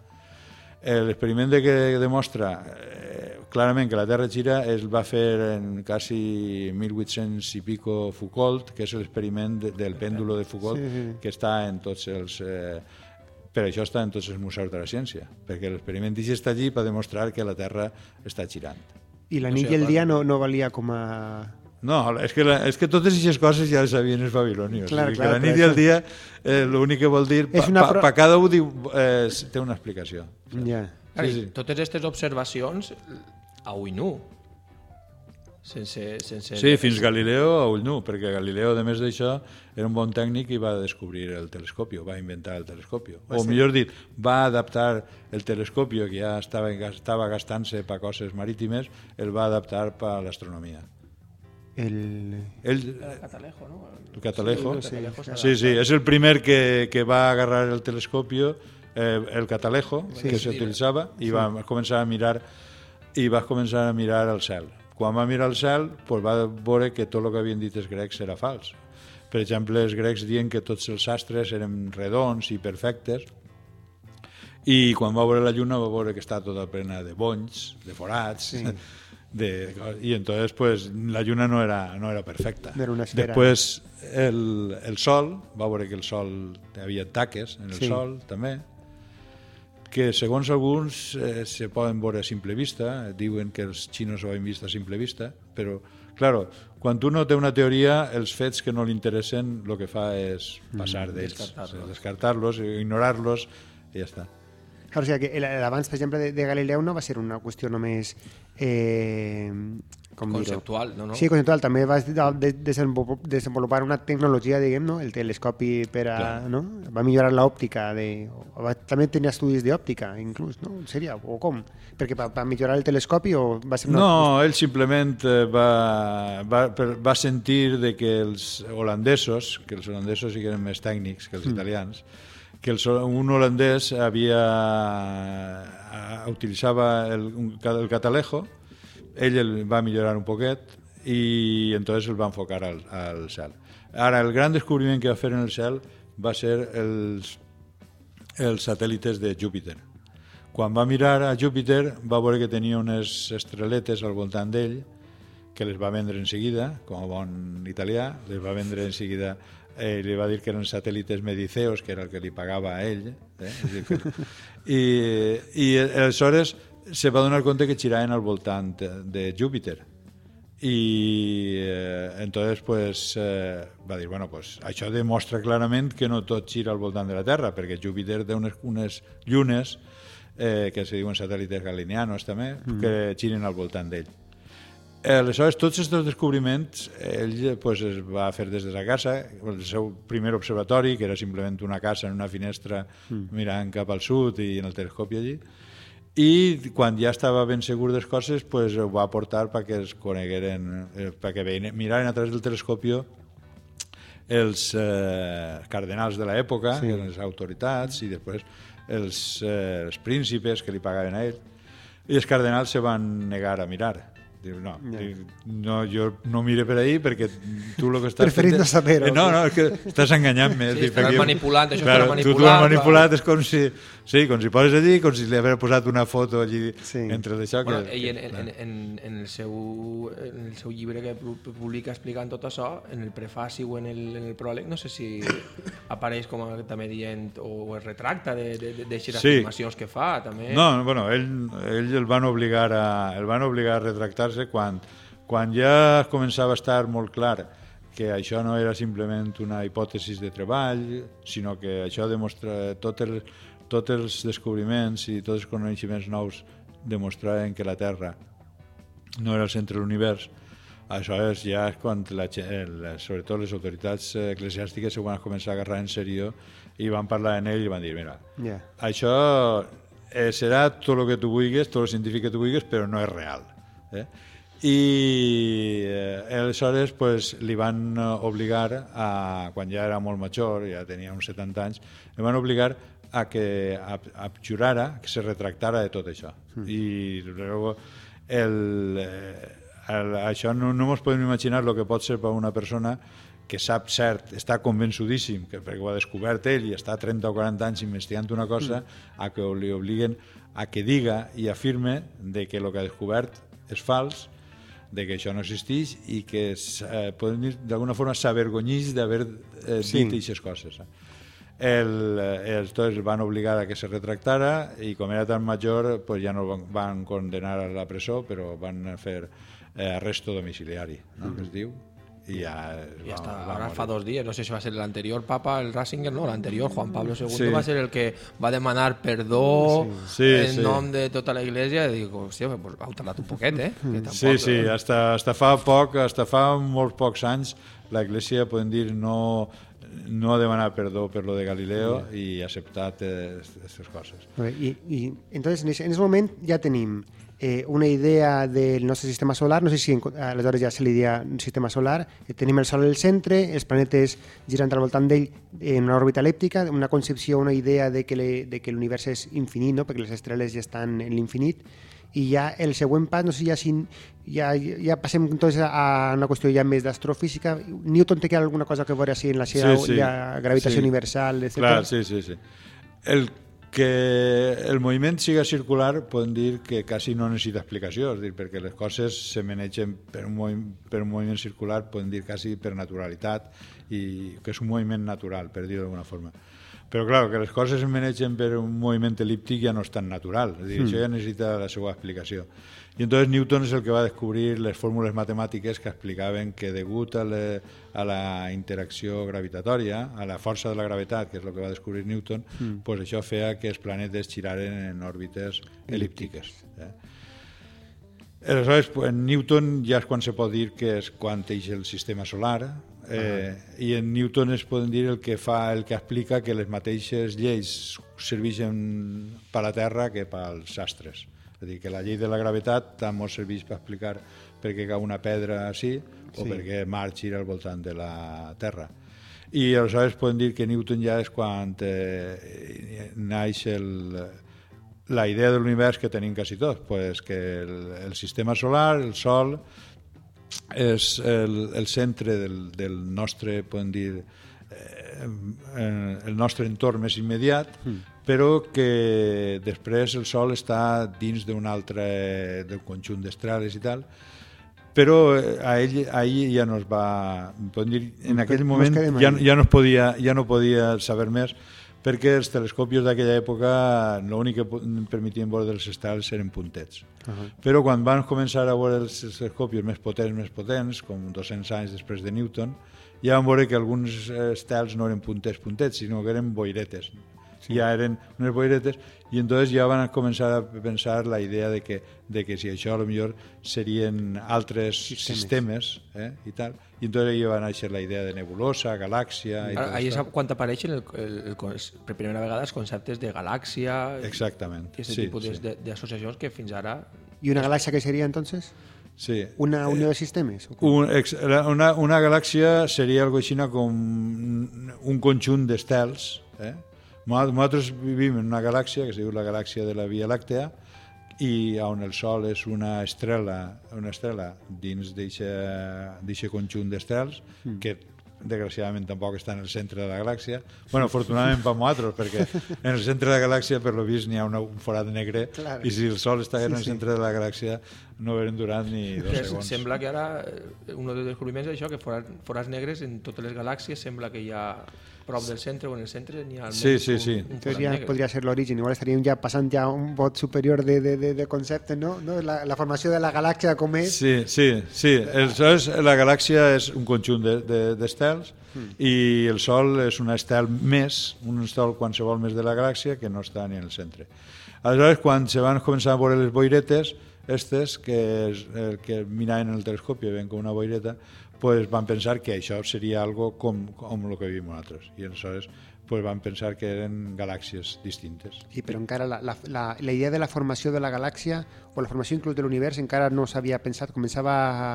L'experiment que demostra eh, clarament que la Terra gira es va fer en quasi 1800 i pico Foucault, que és l'experiment de, del pèndulo de Foucault, Sí, sí. que està en tots els... Eh, per això està en tots els museus de la ciència, perquè l'experiment està allí per demostrar que la Terra està girant. Y la nit sea, y el vale. día no, no valía como a... No, és que, la, és que totes aquestes coses ja les sabien els babilonios. Clar, Clar, clar, que la nit i el dia eh, l'únic que vol dir... Pa, una pa, pro- pa cada un diu, eh, té una explicació. Ya. Clar, Sí, sí. Totes aquestes observacions a ull nu. Sense, sense... Sí, fins Galileo a ull nu, perquè Galileo, a més d'això, era un bon tècnic i va descobrir el telescopio, va inventar el telescopio. O millor dit, va adaptar el telescopio, que ja estava, estava gastant-se per coses marítimes, el va adaptar per l'astronomia. El... Ell, Catalejo, no? el Catalejo, Sí, el Catalejo sí, sí, és el primer que, que va agarrar el telescopio, eh, el Catalejo, Sí. que se utilitzava, i va començar a mirar i va començar a mirar el cel. Quan va mirar el cel, pues va veure que tot el que havien dit els grecs era fals. Per exemple, els grecs diuen que tots els astres eren redons i perfectes, i quan va veure la lluna va veure que està tota plena de bonys, de forats, sí. de, y entonces pues la lluna no era, no era perfecta. Era una. Después el, el sol, va veure que el sol havia taques en el Sí. sol també, que segons alguns eh, se poden veure a simple vista, diuen que els xinos ho han vist a simple vista, però, claro, quan tu no té una teoria, els fets que no li interessen el que fa és passar d'ells, descartar-los. descartar-los, ignorar-los, i ja està. Claro, o sigui que el- l'abans, per exemple, de, de Galileu no va ser una qüestió només... Eh, com? Conceptual, no, no? Sí, conceptual. També vas de, de, desenvolupar, desenvolupar una tecnologia, diguem, no? el telescopi per a... Clar. No? Va millorar l'òptica. De, va, també tenia estudis d'òptica, inclús, no? Seria, o com? Perquè va, va millorar el telescopi o va ser una... No, ell simplement eh, va, va, va sentir de que els holandesos, que els holandesos sí que eren més tècnics que els italians, que el, un holandès havia eh, utilitzava el, el catalejo, ell el va millorar un poquet i entonces el va enfocar al, al cel. Ara, el gran descobriment que va fer en el cel va ser els, els satèl·lites de Júpiter. Quan va mirar a Júpiter va veure que tenia unes estreletes al voltant d'ell que les va vendre en seguida, com a bon italià, les va vendre en seguida eh, li va dir que eren satèl·lites mediceus, que era el que li pagava a ell. Eh? I, I aleshores se va donar compte que giraven al voltant de Júpiter. I eh, entonces pues, eh, va dir, bueno, pues, això demostra clarament que no tot gira al voltant de la Terra, perquè Júpiter té unes, unes llunes eh, que se diuen satèl·lites galileanos també, mm. que giren al voltant d'ell. Eh, Aleshores, tots aquests descobriments ell pues, es va fer des de la casa, el seu primer observatori, que era simplement una casa en una finestra mm. mirant cap al sud i en el telescopi allí, i quan ja estava ben segur de les coses pues, ho va portar perquè es conegueren, eh, perquè veien, miraren a través del telescopi els eh, cardenals de l'època, sí. les autoritats, i després els, eh, els príncipes que li pagaven a ell. I els cardenals se van negar a mirar. Diu, no, Ja. diu, no, jo no mire per ahí perquè tu lo que estàs... Preferís fent- no saber-ho. Eh, No, no, és que estàs enganyant-me. Sí, Dic, estaràs perquè- manipulant, això claro, estarà Tu, manipulat, has manipulat, és com si... Sí, com si poses allí, com si li hagués posat una foto allí Sí. entre d'això. Que, Bueno, ell en, que- en, en, en, el seu, en el seu llibre que pu- publica explicant tot això, en el prefaci o en el, en el pròleg, no sé si apareix com a, també dient o es retracta de, de, de, d'aixes Sí. afirmacions que fa, també. No, bueno, ell, ell el van obligar a, el van obligar a retractar-se quan, quan ja començava a estar molt clar que això no era simplement una hipòtesi de treball, sinó que això demostra tots els, tots els descobriments i tots els coneixements nous demostraven que la Terra no era el centre de l'univers, aleshores ja és quan la, sobretot les autoritats eclesiàstiques se van començar a agarrar en sèrio i van parlar en ell i van dir, mira, Ja. això eh, serà tot el que tu vulguis, tot el científic que tu vulguis, però no és real. Eh? I eh, aleshores pues, li van obligar, a, quan ja era molt major, ja tenia uns 70 anys, li van obligar a que ab- abjurara, que se retractara de tot això. Mm. I luego el, eh, el, això no, no ens podem imaginar el que pot ser per una persona que sap cert, està convençudíssim, que perquè ho ha descobert ell i està 30 o 40 anys investigant una cosa, a que li obliguen a que diga i afirme de que el que ha descobert és fals, de que això no existeix i que eh, podem dir d'alguna forma s'avergonyís d'haver eh, Sí. dit aquestes coses. Eh? El, eh, els dos el van obligar a que se retractara i com era tan major pues ja no el van, van condenar a la presó però van fer eh, arresto domiciliari no? que es diu i ja, Ja va- està, va ara morir. fa dos dies, no sé si va ser l'anterior papa, el Ratzinger, no, l'anterior, Juan Pablo II, Sí. va ser el que va demanar perdó Sí. Sí, en sí. nom de tota la iglesia, i dic, hòstia, pues, ha tardat un poquet, eh? Que tampoc, Sí, sí, hasta, hasta fa poc, hasta fa molts pocs anys, la Iglesia, podem dir, no, no ha demanat perdó per lo de Galileo i ha acceptat aquestes coses. Molt bé, I, i entonces, en aquest moment ja tenim eh, una idea del nostre sistema solar, no sé si aleshores ja se li dia un sistema solar, eh, tenim el Sol al centre, els planetes girant al voltant d'ell en una òrbita elèptica, una concepció, una idea que de que l'univers és infinit, no? perquè les estrelles ja estan en l'infinit, I ja el següent pas, no sé ja si ja, ja passem entonces a una qüestió ja més d'astrofísica. Newton té que alguna cosa que veure així en la seva Sí, sí. la gravitació Sí. universal, etc. Clar, sí, sí, sí. El que el moviment siga circular podem dir que quasi no necessita explicació, és dir, perquè les coses se manegen per un, per un moviment circular, podem dir quasi per naturalitat, i que és un moviment natural, per dir-ho d'alguna forma. Però, clar, que les coses es manegen per un moviment elíptic ja no és tan natural, és dir, això ja necessita la seva explicació. I entonces Newton és el que va descobrir les fórmules matemàtiques que explicaven que degut a, le, a la interacció gravitatòria, a la força de la gravetat, que és el que va descobrir Newton, mm. pues això feia que els planetes giraren en òrbites elíptiques. Eh? Aleshores, pues, Newton ja és quan se pot dir que és quan teix el sistema solar, eh, i en Newton es poden dir el que fa, el que explica que les mateixes lleis serveixen per a la Terra que pels astres. És a dir, que la llei de la gravetat també serveix per explicar per què cau una pedra així o Sí. per què Mar gira al voltant de la Terra. I aleshores podem dir que Newton ja és quan eh, naix el, la idea de l'univers que tenim quasi tots, pues que el, el sistema solar, el Sol, és el, el centre del, del nostre, podem dir, eh, eh, el nostre entorn més immediat, mm. però que després el Sol està dins d'un altre d'un conjunt d'estrelles i tal, però eh, a ell, a ell ja no es va... Dir, en aquell moment ja, ja, no es podia, ja no podia saber més perquè els telescopis d'aquella època l'únic que permetien veure dels estels eren puntets. Uh -huh. Però quan van començar a veure els telescopis més potents, més potents, com 200 anys després de Newton, ja van veure que alguns estels no eren puntets puntets, sinó que eren boiretes. Sí. Ja eren unes boiretes i entonces ja van començar a pensar la idea de que, de que si això a lo millor serien altres Sistemes. sistemes, eh, i tal. I entonces ja va néixer la idea de nebulosa, galàxia... I tot Ahí és quan apareixen el, el, el, per primera vegada els conceptes de galàxia Exactament. i aquest sí, tipus sí. de- d'associacions que fins ara ¿Y una galaxia que sería entonces? sí. ¿Una unión de sistemes? Un, ex, una, una galàxia seria algo així com un conjunt d'estels. Eh? Nosaltres vivim en una galàxia que es diu la galàxia de la Via Làctea i on el Sol és una estrela, una estrela dins d'aquest conjunt d'estels Mm. que desgraciadament tampoc està en el centre de la galàxia. bueno, afortunadament per nosaltres, perquè en el centre de la galàxia, per lo vist, n'hi ha una, un forat negre Claro. i si el Sol està en el sí. centre de la galàxia no veren durant ni dos que segons. sembla que ara eh, un dels descobriments és això, que forats, forats negres en totes les galàxies sembla que hi ha prop del centre o en el centre n'hi ha almenys Sí, sí, sí. un, un Entonces forat ya negre. podría ser l'origen. Igual estaríem ja passant ja un vot superior de, de, de, de conceptes, no? no? La, la formació de la galàxia com és... Sí, sí, sí. El és, la galàxia és un conjunt de- de- d'estels de, i el Sol és un estel més, un estel qualsevol més de la galàxia que no està ni en el centre. Aleshores, quan se van començar a veure les boiretes, estes, que, és, que miraven en el telescopi i veien com una boireta, pues van pensar que això seria algo com, com el que vivim nosaltres. I aleshores pues van pensar que eren galàxies distintes. Sí, però encara la, la, la, la idea de la formació de la galàxia o la formació inclús de l'univers encara no s'havia pensat, començava a...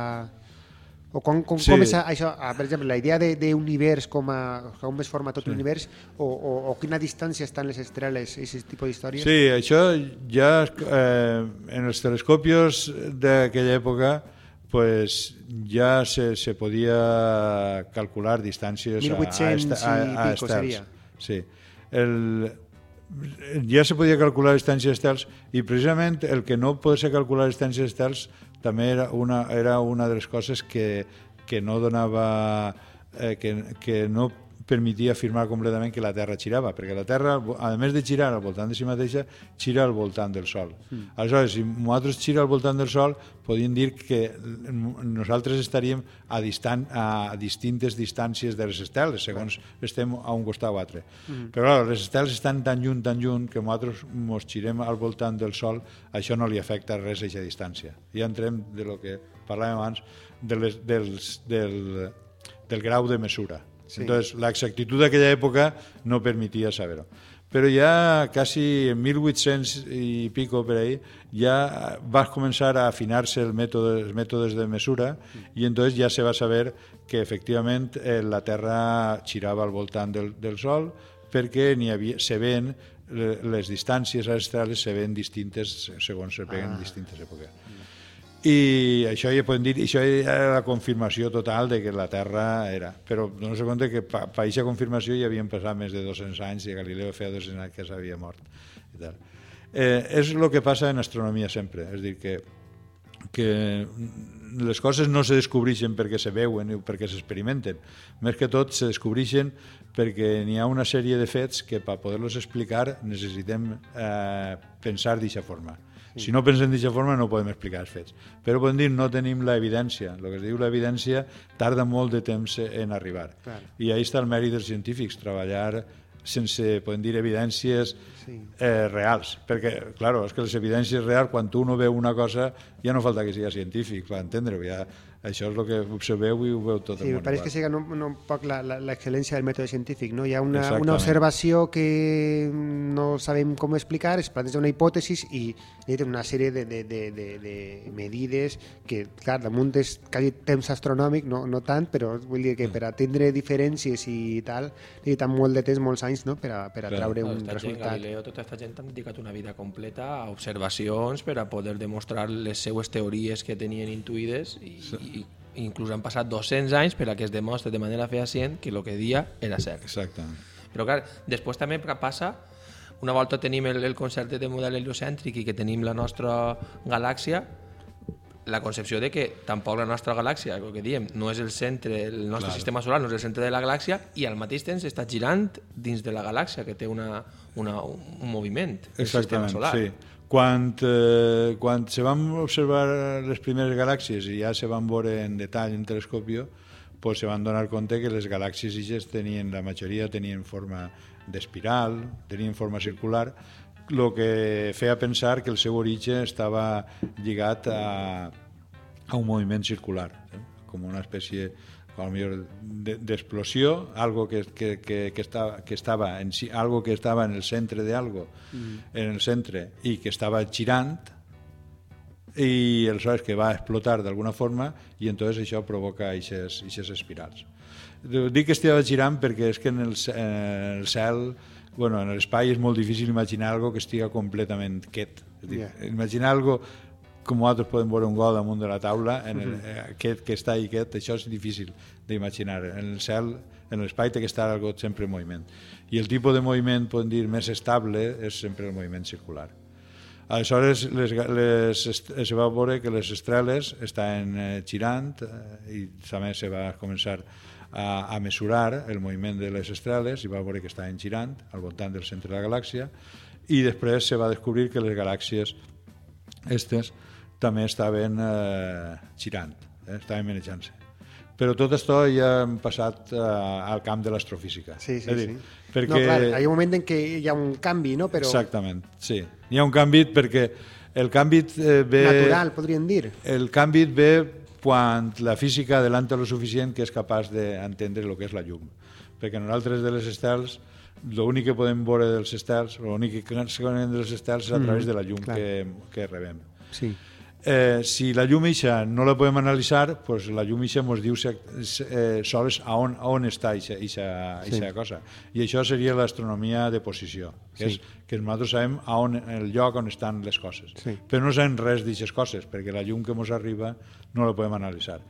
O com, com, Sí. com és això, ah, per exemple, la idea d'univers com, a, com es forma tot Sí. l'univers o, o, o quina distància estan les estrelles, aquest tipus d'històries? Sí, això ja eh, en els telescopios d'aquella època pues ja se, se podia calcular distàncies a, a, 1800 esta- a, a estels. Sí. El, ja se podia calcular distàncies estels i precisament el que no ser calcular distàncies estels també era una, era una de les coses que, que no donava eh, que, que no permetia afirmar completament que la Terra girava, perquè la Terra, a més de girar al voltant de si mateixa, gira al voltant del Sol. Mm. Aleshores, si nosaltres gira al voltant del Sol, podríem dir que nosaltres estaríem a, distan a distintes distàncies de les estels, segons estem a un costat o altre. Mm. Però clar, les estels estan tan lluny, tan lluny, que nosaltres ens girem al voltant del Sol, això no li afecta res a aquesta distància. Ja entrem de lo que parlàvem abans, de les, dels, del, del grau de mesura. Sí. Entonces, la exactitud d'aquella època no permetia saber-ho. Però ja quasi en 1800 i pico per ahí ja va començar a afinar-se el mètode, els mètodes de mesura i entonces ja se va saber que efectivament eh, la Terra girava al voltant del, del Sol perquè n'hi havia, se ven le- les distàncies a les estreles se ven distintes segons se peguen Ah. distintes èpoques. I això ja podem dir, això era la confirmació total de que la Terra era. Però no se compte que per aquesta confirmació ja havien passat més de 200 anys i Galileo feia 200 anys que s'havia mort. I tal. Eh, és el que passa en astronomia sempre, és dir, que que les coses no se descobreixen perquè se veuen o perquè s'experimenten. Més que tot se descobreixen perquè n'hi ha una sèrie de fets que per poder-los explicar necessitem eh, pensar d'aquesta forma. Si no pensem d'aquesta forma no podem explicar els fets. Però podem dir no tenim l'evidència. El que es diu l'evidència tarda molt de temps en arribar. Clar. I ahí està el mèrit dels científics, treballar sense, podem dir, evidències Sí. eh, reals. Perquè, claro, és que les evidències reals, quan tu no veu una cosa, ja no falta que sigui científic per entendre-ho. Ja, això és el que observeu i ho veu tot Sí, el món. pareix que siga un, un poc la- la- l'excel·lència del mètode científic. No? Hi ha una, Exactament. una observació que no sabem com explicar, es planteja una hipòtesis i necessita una sèrie de, de, de, de, de medides que, clar, damunt és quasi temps astronòmic, no, no tant, però vull dir Mm. que per atendre diferències i tal, necessiten molt de temps, molts anys, no?, per a, per a Clar. traure Tota un esta gent, resultat. Galileo, tota aquesta gent han dedicat una vida completa a observacions per a poder demostrar les seues teories que tenien intuïdes i, i inclús han passat 200 anys per a que es demostre de manera fehacient que el que dia era cert. Exactament. Però clar, després també passa, una volta tenim el, el concepte de model heliocèntric i que tenim la nostra galàxia, la concepció de que tampoc la nostra galàxia, el que diem, no és el centre, el nostre Clar. sistema solar no és el centre de la galàxia i al mateix temps està girant dins de la galàxia, que té una, una, un moviment, el sistema Exactament, solar. sí. Quan, eh, quan se van observar les primeres galàxies i ja se van veure en detall en telescopio, pues se van donar compte que les galàxies ixes tenien, la majoria tenien forma d'espiral, tenien forma circular, el que feia pensar que el seu origen estava lligat a, a un moviment circular, eh? com una espècie a lo millor de- d'explosió, algo que, que, que, que, estava, que estava en algo que estava en el centre de algo, en el centre, i que estava girant, i aleshores que va explotar d'alguna forma i entonces això provoca aquestes espirals. Dic que estava girant perquè és que en el, en el cel, bueno, en l'espai és molt difícil imaginar algo que estiga completament quiet. És dir, Ja. Imaginar algo com nosaltres podem veure un gol damunt de la taula, en el, eh, aquest que està i aquest, això és difícil d'imaginar. En el cel, en l'espai té que estar algo sempre en moviment. I el tipus de moviment, podem dir, més estable és sempre el moviment circular. Aleshores, les, les, se va veure que les estreles estaven eh, girant eh, i també se va començar a, a mesurar el moviment de les estreles i va veure que estaven girant al voltant del centre de la galàxia i després se va descobrir que les galàxies estes també estaven eh, girant, eh, estaven manejant-se. Però tot això ja hem passat eh, al camp de l'astrofísica. Sí, sí, dir, sí. Perquè... No, clar, hi ha un moment en què hi ha un canvi, no? Però Exactament, sí. Hi ha un canvi perquè el canvi eh, ve... natural, podríem dir. El canvi ve quan la física adelanta lo suficient que és capaç d'entendre el que és la llum. Perquè nosaltres de les estels, l'únic que podem veure dels estels, l'únic que coneixem dels estels és a través de la llum clar. que, que rebem. Sí. Eh, si la llum eixa no la podem analitzar, pues la llum eixa ens diu se- eh, sols a on, a on està eixa, eixa, eixa cosa. I això seria l'astronomia de posició, que Sí. és que nosaltres sabem a on, el lloc on estan les coses. Sí. Però no sabem res d'aquestes coses, perquè la llum que ens arriba no la podem analitzar.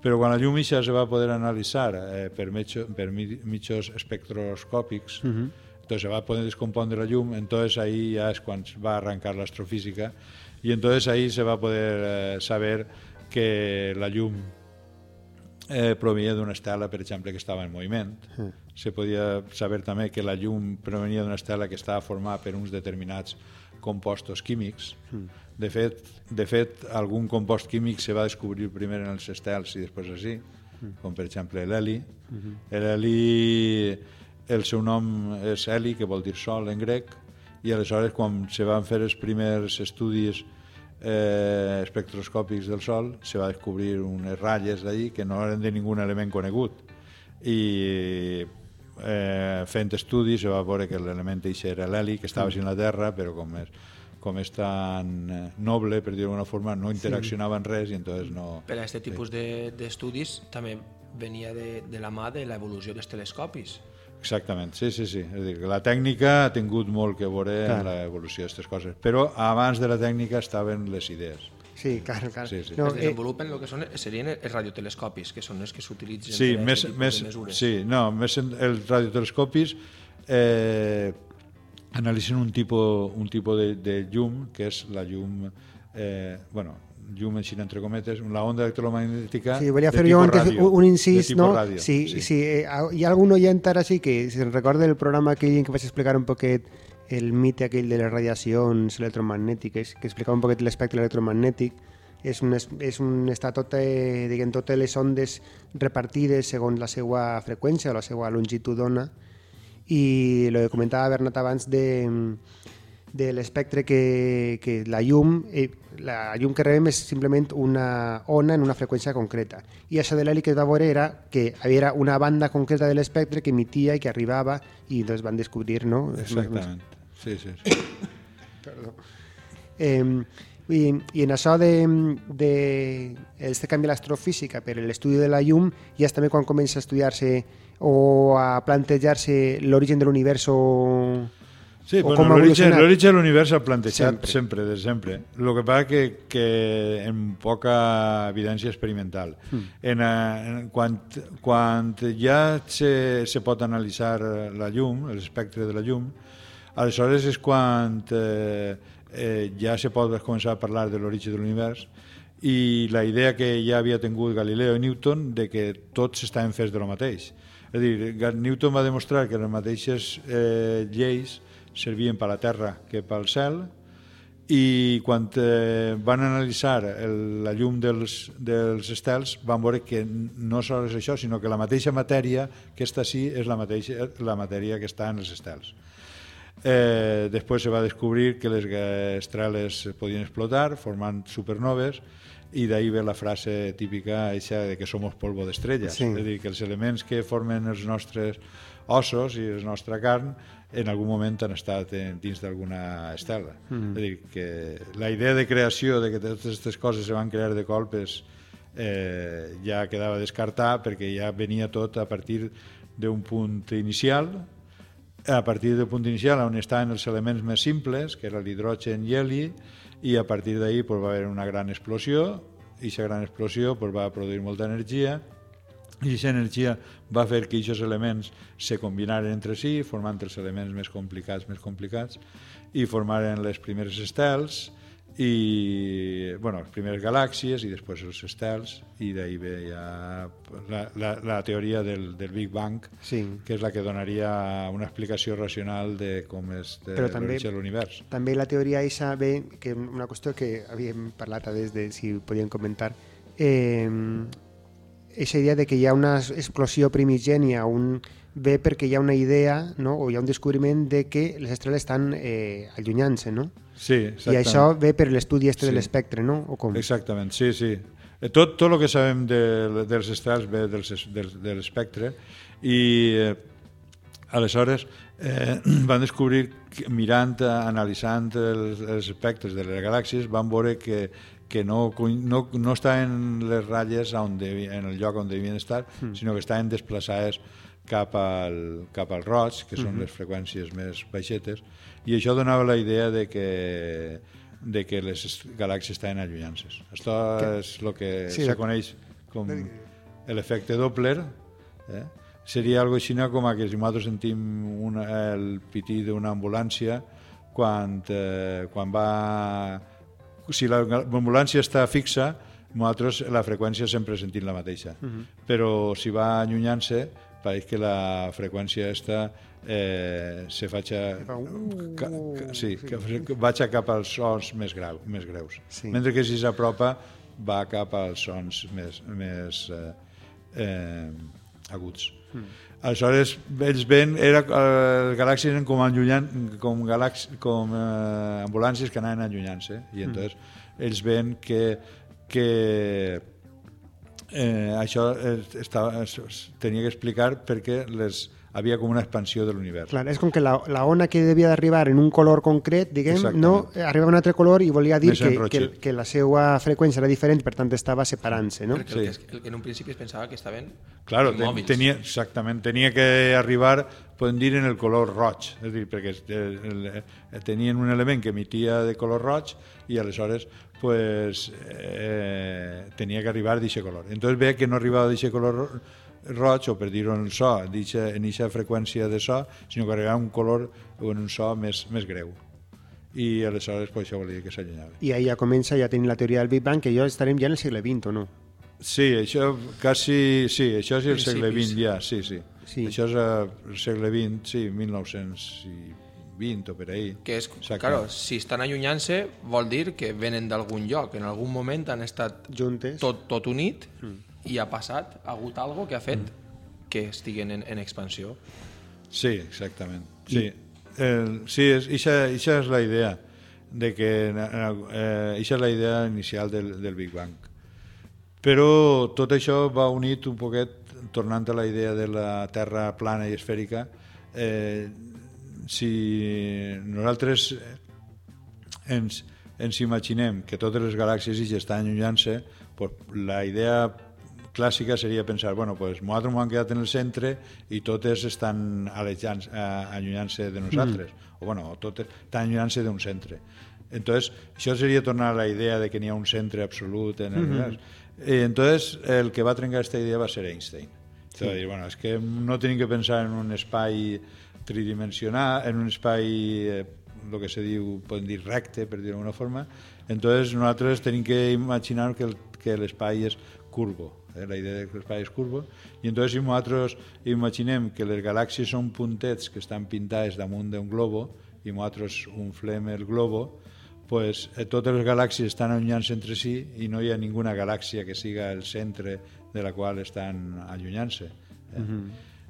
Però quan la llum eixa se va poder analitzar eh, per, mitjo, per mi- mitjos espectroscòpics, entonces se va poder descompondre la llum, entonces ahí ya es cuando va a arrancar la astrofísica y entonces ahí se va a poder eh, saber que la llum eh, provenia d'una estela, per exemple, que estava en moviment. Se podia saber també que la llum provenia d'una estela que estava formada per uns determinats compostos químics. De fet, de fet, algun compost químic se va descobrir primer en els estels i després així, com per exemple l'heli. L'heli, el seu nom és heli, que vol dir sol en grec, i aleshores quan se van fer els primers estudis eh, espectroscòpics del Sol se va descobrir unes ratlles d'ahir que no eren de ningú element conegut i eh, fent estudis se va veure que l'element eixe era l'heli que estava mm. la Terra però com és, com és tan eh, noble per dir-ho d'alguna forma no interaccionava en res i entonces no... Per a aquest tipus de- d'estudis també venia de, de la mà de l'evolució dels telescopis. Exactament, sí, sí, sí. És dir, que la tècnica ha tingut molt que veure Clar. en l'evolució d'aquestes coses, però abans de la tècnica estaven les idees. Sí, claro, claro. Sí, sí. No, es eh, desenvolupen el que són, serien els radiotelescopis, que són els que s'utilitzen Sí, per més, més, mesures. sí, no, més en, els radiotelescopis eh, analitzen un tipus, un tipus de, de llum, que és la llum, eh, bueno, llum així entre cometes, la onda electromagnètica Sí, volia fer jo antes ràdio, un, incís, no? ràdio, si, sí. si eh, hi ha algun oient ara sí que se'n recorda el programa aquell en què vaig explicar un poquet el mite aquell de les radiacions electromagnètiques, que explicava un poquet l'espectre electromagnètic, és un, és un està tot, eh, diguem, totes les ondes repartides segons la seva freqüència o la seva longitud d'ona i el que comentava Bernat abans de, de l'espectre que, que la llum eh, la llum que rebem és simplement una ona en una freqüència concreta i això de l'heli que es va veure era que hi havia una banda concreta de l'espectre que emitia i que arribava i doncs van descobrir no? Exactament. Sí, sí, sí. Eh, i, I en això de, de este canvi a l'astrofísica per l'estudi de la llum ja és també quan comença a estudiar-se o a plantejar-se l'origen de l'univers o... Sí, O bueno, l'origen de l'univers s'ha plantejat Sempre. sempre. de sempre. El que passa que, que en poca evidència experimental. Hmm. En, eh, en, quan, quan ja se, se pot analitzar la llum, l'espectre de la llum, aleshores és quan eh, eh, ja se pot començar a parlar de l'origen de l'univers i la idea que ja havia tingut Galileo i Newton de que tots estaven fets de lo mateix. És a dir, Newton va demostrar que les mateixes eh, lleis servien per a la Terra que pel cel i quan eh, van analitzar el, la llum dels, dels estels van veure que no sols és això, sinó que la mateixa matèria que està així és la mateixa la matèria que està en els estels. Eh, després se va descobrir que les estreles podien explotar formant supernoves i d'ahí ve la frase típica eixa de que som polvo d'estrelles. Sí. És a dir, que els elements que formen els nostres ossos i la nostra carn en algun moment han estat en, dins d'alguna estela. Mm. És a dir, que la idea de creació de que totes aquestes coses se van crear de colp és, eh, ja quedava descartar perquè ja venia tot a partir d'un punt inicial a partir del punt inicial on estaven els elements més simples, que era l'hidrogen i heli, i a partir d'ahir pues, va haver una gran explosió, i aquesta gran explosió pues, va produir molta energia, i aquesta energia va fer que aquests elements se combinaren entre si, formant els elements més complicats, més complicats, i formaren les primeres estels, i bueno, les primeres galàxies i després els estels i d'ahir ve ja la, la, la teoria del, del Big Bang Sí. que és la que donaria una explicació racional de com és de l'origen de l'univers. També la teoria eixa ve, que una qüestió que havíem parlat des de si podien comentar, eh, eixa idea de que hi ha una explosió primigènia, un, ve perquè hi ha una idea no? o hi ha un descobriment de que les estrelles estan eh, allunyant-se, no? Sí, I exactament. això ve per l'estudi este de Sí. l'espectre, no? O com? Exactament, sí, sí. Eh, Tot, tot el que sabem de, dels estels ve dels, del, de l'espectre i eh, aleshores eh, van descobrir, mirant, analitzant els, els espectres de les galàxies, van veure que, que no, no, no estaven les ratlles on devi, en el lloc on devien estar, mm. sinó que estaven desplaçades cap al, cap al roig, que són les freqüències més baixetes, i això donava la idea de que, de que les galàxies estaven allunyant-se. Això és el que Sí, se de- coneix com l'efecte Doppler, eh? seria algo així com a que si nosaltres sentim una, el pití d'una ambulància quan, eh, quan va... Si l'ambulància està fixa, nosaltres la freqüència sempre sentim la mateixa. Uh -huh. Però si va allunyant-se, pareix que la freqüència està eh, se faig fa un- ca, ca, sí, que vaig cap als sons més, grau, més greus. Sí. Mentre que si s'apropa va cap als sons més, més eh, eh, aguts. Mm. Aleshores, ells ven, era, eh, les galàxies eren com, allunyant, com, galax, com eh, ambulàncies que anaven allunyant-se, i entonces ells ven que, que eh, això es, estava, es, es tenia que explicar perquè les havia com una expansió de l'univers. Clar, és com que la, la ona que devia d'arribar en un color concret, diguem, Exactament. no, arriba a un altre color i volia dir que, que, que la seva freqüència era diferent, per tant estava separant-se, no? Perquè el, que, es- el que en un principi es pensava que estaven Claro, immòbils. tenia, exactament, tenia que arribar, podem dir, en el color roig, és a dir, perquè el, el, el, tenien un element que emitia de color roig i aleshores pues, eh, tenia que arribar d'aquest color. Entonces veia que no arribava d'aquest color ro- roig, o per dir-ho en so, d'eixa- en aquesta freqüència de so, sinó que arribava un color o en un so més, més greu. I aleshores pues, això volia dir que s'allunyava. I ahí ja comença, ja tenim la teoria del Big Bang, que ja estarem ja en el segle XX, o no? Sí, això quasi... Sí, això és el segle Principis. XX ja, sí, sí. Sí. Això és el segle XX, sí, 1920 o per ahí. que és, Exacte. claro, si estan allunyant-se vol dir que venen d'algun lloc, en algun moment han estat Juntes. tot, tot unit i ha passat, ha hagut algo que ha fet que estiguen en, en expansió. Sí, exactament. Sí, el, sí és, ixa, ixa és la idea de que eh, ixa és la idea inicial del, del Big Bang. Però tot això va unit un poquet, tornant a la idea de la Terra plana i esfèrica, eh, si nosaltres ens, ens imaginem que totes les galàxies estan allunyant-se, pues, la idea clàssica seria pensar, bueno, pues nosaltres m'ho han quedat en el centre i totes estan eh, allunyant-se de nosaltres, o bueno, totes estan allunyant-se d'un centre. Entonces, això seria tornar a la idea de que n'hi ha un centre absolut en el univers. Eh, entonces, el que va trencar aquesta idea va ser Einstein. Sí. Dir, bueno, és que no tenim que pensar en un espai tridimensional, en un espai, eh, el que se diu, podem dir recte, per dir d'alguna forma. Entonces, nosaltres tenim que imaginar que l'espai és curvo, eh? la idea de que l'espai és curvo, i entonces si nosaltres imaginem que les galàxies són puntets que estan pintades damunt d'un globo i nosaltres inflem el globo, pues, eh, totes les galàxies estan allunyant-se entre si i no hi ha ninguna galàxia que siga el centre de la qual estan allunyant-se. Eh?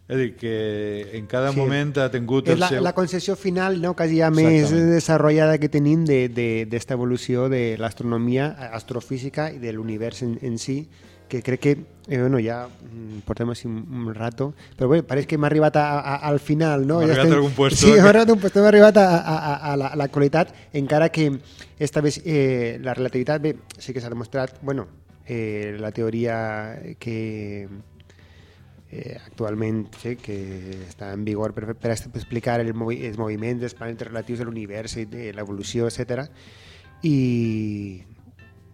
És a dir, que en cada Sí. moment ha tingut És el la, seu... la concepció final no, quasi ja més desenvolupada que tenim d'esta de, d'esta evolució de l'astronomia, astrofísica i de l'univers en, en si, que crec que eh, bueno, ja mm, portem així un, un rato, però bé, pareix que hem arribat a, a, al final, no? Hem Ja arribat estem- a algun puesto Sí, hem arribat a un puesto, hem arribat a, a, a, a la- a l'actualitat, encara que esta vez eh, la relativitat, bé, sí que s'ha demostrat, bueno, eh, la teoria que eh, actualment sí, que està en vigor per, per explicar el movi els moviments dels planetes relatius de l'univers i de l'evolució, etc. I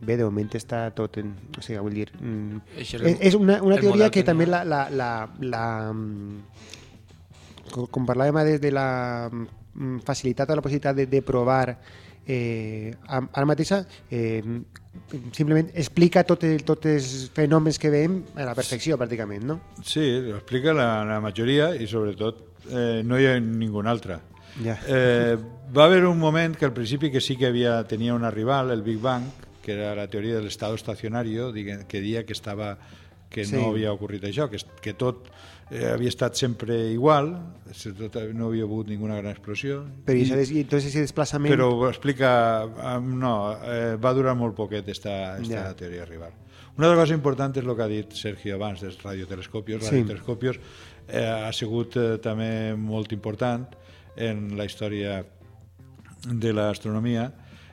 bé, de moment està tot en... O sigui, vull dir... Mm, és, és una, una teoria que que també la... la, la, la mm, com, com parlàvem des de la mm, facilitat o la possibilitat de, de provar eh, ara mateixa eh, simplement explica tot el, tots els fenòmens que veiem a la perfecció pràcticament, no? Sí, ho explica la, la majoria i sobretot eh, no hi ha ningú altre. Ja. Eh, va haver un moment que al principi que sí que havia, tenia una rival, el Big Bang, que era la teoria del estado estacionario, digue- que dia que estava que Sí. no havia ocorrit això, que, que tot eh, havia estat sempre igual, tot, no havia hagut ninguna gran explosió. Però i, I- i entonces ese desplaçament... però ho explica... No, eh, va durar molt poquet esta, esta Ja. teoria arribar. Una altra cosa important és el que ha dit Sergio abans dels radiotelescopios. Sí. Radiotelescopios eh, ha sigut eh, també molt important en la història de l'astronomia.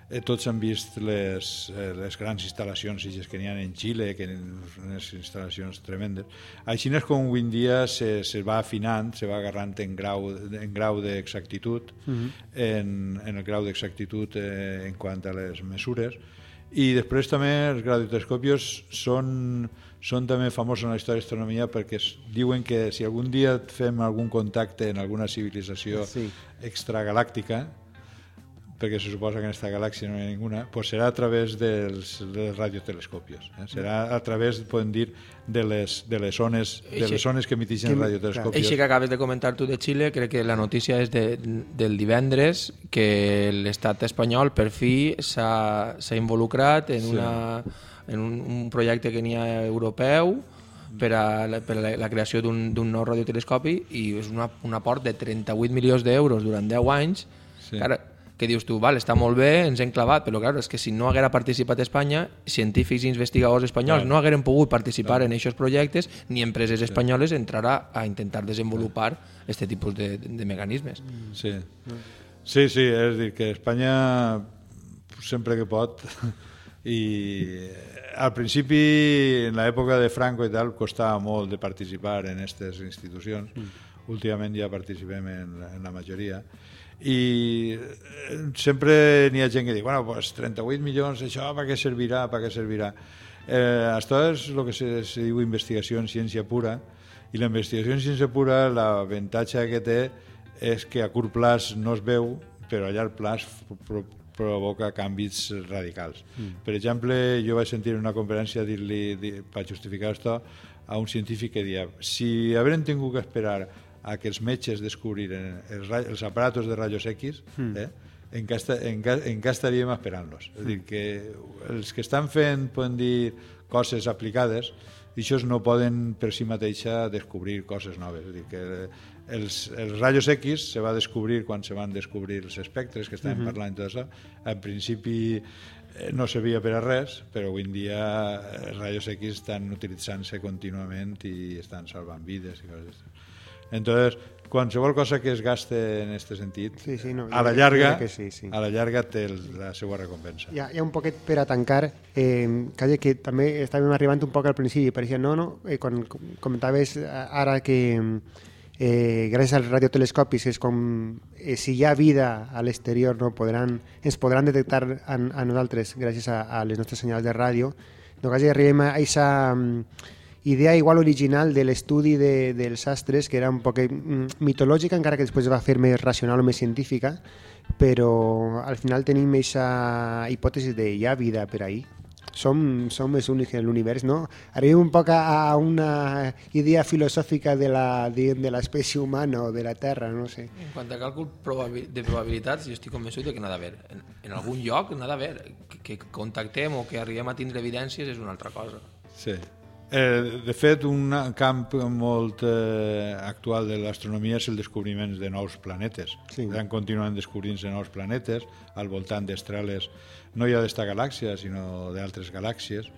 Eh, tots han vist les, eh, les grans instal·lacions que n'hi ha en Xile, que unes instal·lacions tremendes. Així és com avui en dia se, se va afinant, se va agarrant en grau, en grau d'exactitud, en, en el grau d'exactitud eh, en quant a les mesures, i després també els radiotelescopios són, són també famosos en la història d'astronomia perquè es diuen que si algun dia fem algun contacte en alguna civilització Sí. extragalàctica, perquè se suposa que en aquesta galàxia no hi ha ninguna, pues serà a través dels, dels radiotelescopios. Eh? Serà a través, podem dir, de les, de les ones, de les ones que emitixen que- els radiotelescopios. Així que acabes de comentar tu de Xile, crec que la notícia és de, del divendres que l'estat espanyol per fi s'ha involucrat en, una, en un, un projecte que n'hi ha europeu per a la, per a la, la creació d'un nou radiotelescopi i és una, un aport de 38 milions d'euros durant 10 anys. Sí. Sí. Que dius tu, val, està molt bé, ens hem clavat, però clar, és que si no haguera participat Espanya, científics i investigadors espanyols Clar. no hagueren pogut participar en aquests projectes, ni empreses espanyoles entrarà a intentar desenvolupar aquest tipus de, de, mecanismes. Sí. sí, sí, és a dir, que Espanya sempre que pot i al principi, en l'època de Franco i tal, costava molt de participar en aquestes institucions. Últimament ja participem en, la- en la majoria. I eh, sempre n'hi ha gent que diu, bueno, pues 38 milions, això per què servirà, per què servirà? Eh, això és el que se, se diu investigació en ciència pura, i la investigació en ciència pura, l'avantatge que té és que a curt plaç no es veu, però a llarg plaç pro provoca canvis radicals. Mm. Per exemple, jo vaig sentir en una conferència dir-li, dir, per justificar això, a un científic que deia si haurem tingut que esperar a que els metges descobriren els, els aparatos de rayos X, eh, encara, encara, encara estaríem esperant-los. És a dir, que els que estan fent, poden dir, coses aplicades, i això no poden per si mateixa descobrir coses noves. És a dir, que els, els rayos X se va descobrir quan se van descobrir els espectres que estàvem parlant i tot això. En principi eh, no servia per a res, però avui en dia eh, els rayos X estan utilitzant-se contínuament i estan salvant vides i coses d'aquestes. Entonces, qualsevol cosa que es gaste en aquest sentit, Sí, sí, no, a la llarga, que sí, sí. a la llarga té la seva recompensa. Hi ha, hi ha un poquet per a tancar, eh, calla, que també estàvem arribant un poc al principi, pareixia, no, no, eh, quan com- comentaves ara que eh, gràcies als radiotelescopis és com eh, si hi ha vida a l'exterior no, podran, ens podran detectar a, a nosaltres gràcies a, a les nostres senyals de ràdio no, quasi arribem a aquesta idea igual original de l'estudi de, dels astres que era un poc mm, mitològica encara que després va fer més racional o més científica però al final tenim aquesta hipòtesi de hi ha vida per ahí som, som els únics en l'univers, no? Arribem un poc a, a una idea filosòfica de la, de l'espècie humana o de la Terra, no sé. En quant a càlcul probabil de probabilitats, jo estic convençut de que n'ha d'haver. En, en algun lloc n'ha d'haver. Que, que contactem o que arribem a tindre evidències és una altra cosa. Sí. Eh, de fet, un camp molt eh, actual de l'astronomia és el descobriment de nous planetes. Sí. Estan continuant descobrint-se nous planetes al voltant d'estrelles, no ja d'esta galàxia, sinó d'altres galàxies.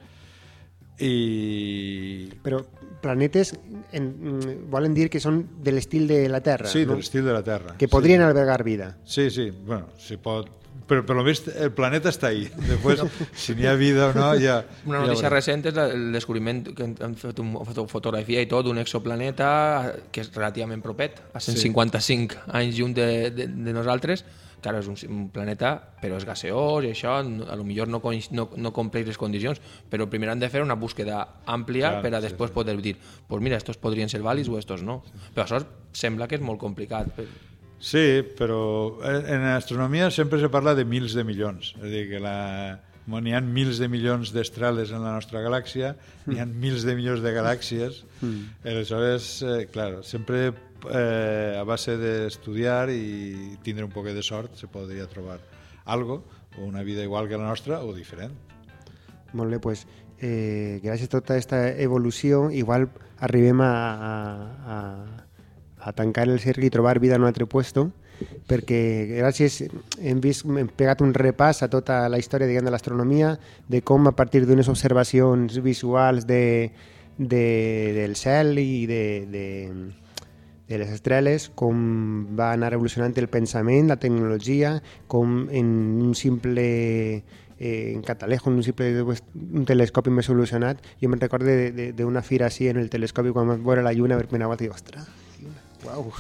I... Però planetes en, mm, volen dir que són de l'estil de la Terra, Sí, no? de l'estil de la Terra. que podrien albergar vida. Sí, sí, bueno, si pot... Però per lo més el planeta està ahí. Després, si n'hi ha vida o no, ja... Una ja notícia veurem. recent és el descobriment que han- fet una foto- fotografia i tot d'un exoplaneta que és relativament propet, a 155 anys llum de, de, de nosaltres, que ara és un, un planeta, però és gaseós i això, no- a lo millor no, no, no compleix les condicions, però primer han de fer una búsqueda àmplia Clar, per a sí, després poder dir, pues mira, estos podrien ser vàlids o estos no. Però això sembla que és molt complicat. Sí, però en en astronomia sempre se parla de mils de milions. És a dir, que la... N'hi ha mils de milions d'estrelles en la nostra galàxia, n'hi ha mils de milions de galàxies. Aleshores, eh, clar, sempre eh, a base d'estudiar i tindre un poc de sort se podria trobar algo, o una vida igual que la nostra o diferent. Molt bé, pues, eh, gràcies a tota aquesta evolució, igual arribem a, a, a, a tancar el cercle i trobar vida en un altre puesto, perquè gràcies hem, vist, hem pegat un repàs a tota la història diguem, de l'astronomia, de com a partir d'unes observacions visuals de, de, del cel i de, de, de les estrelles, com va anar evolucionant el pensament, la tecnologia, com en un simple eh, en catalejo, un simple un telescopi més evolucionat. Jo me'n recordo d'una fira així en el telescopi quan vaig veure la lluna primera volta i dic, ostres, uau.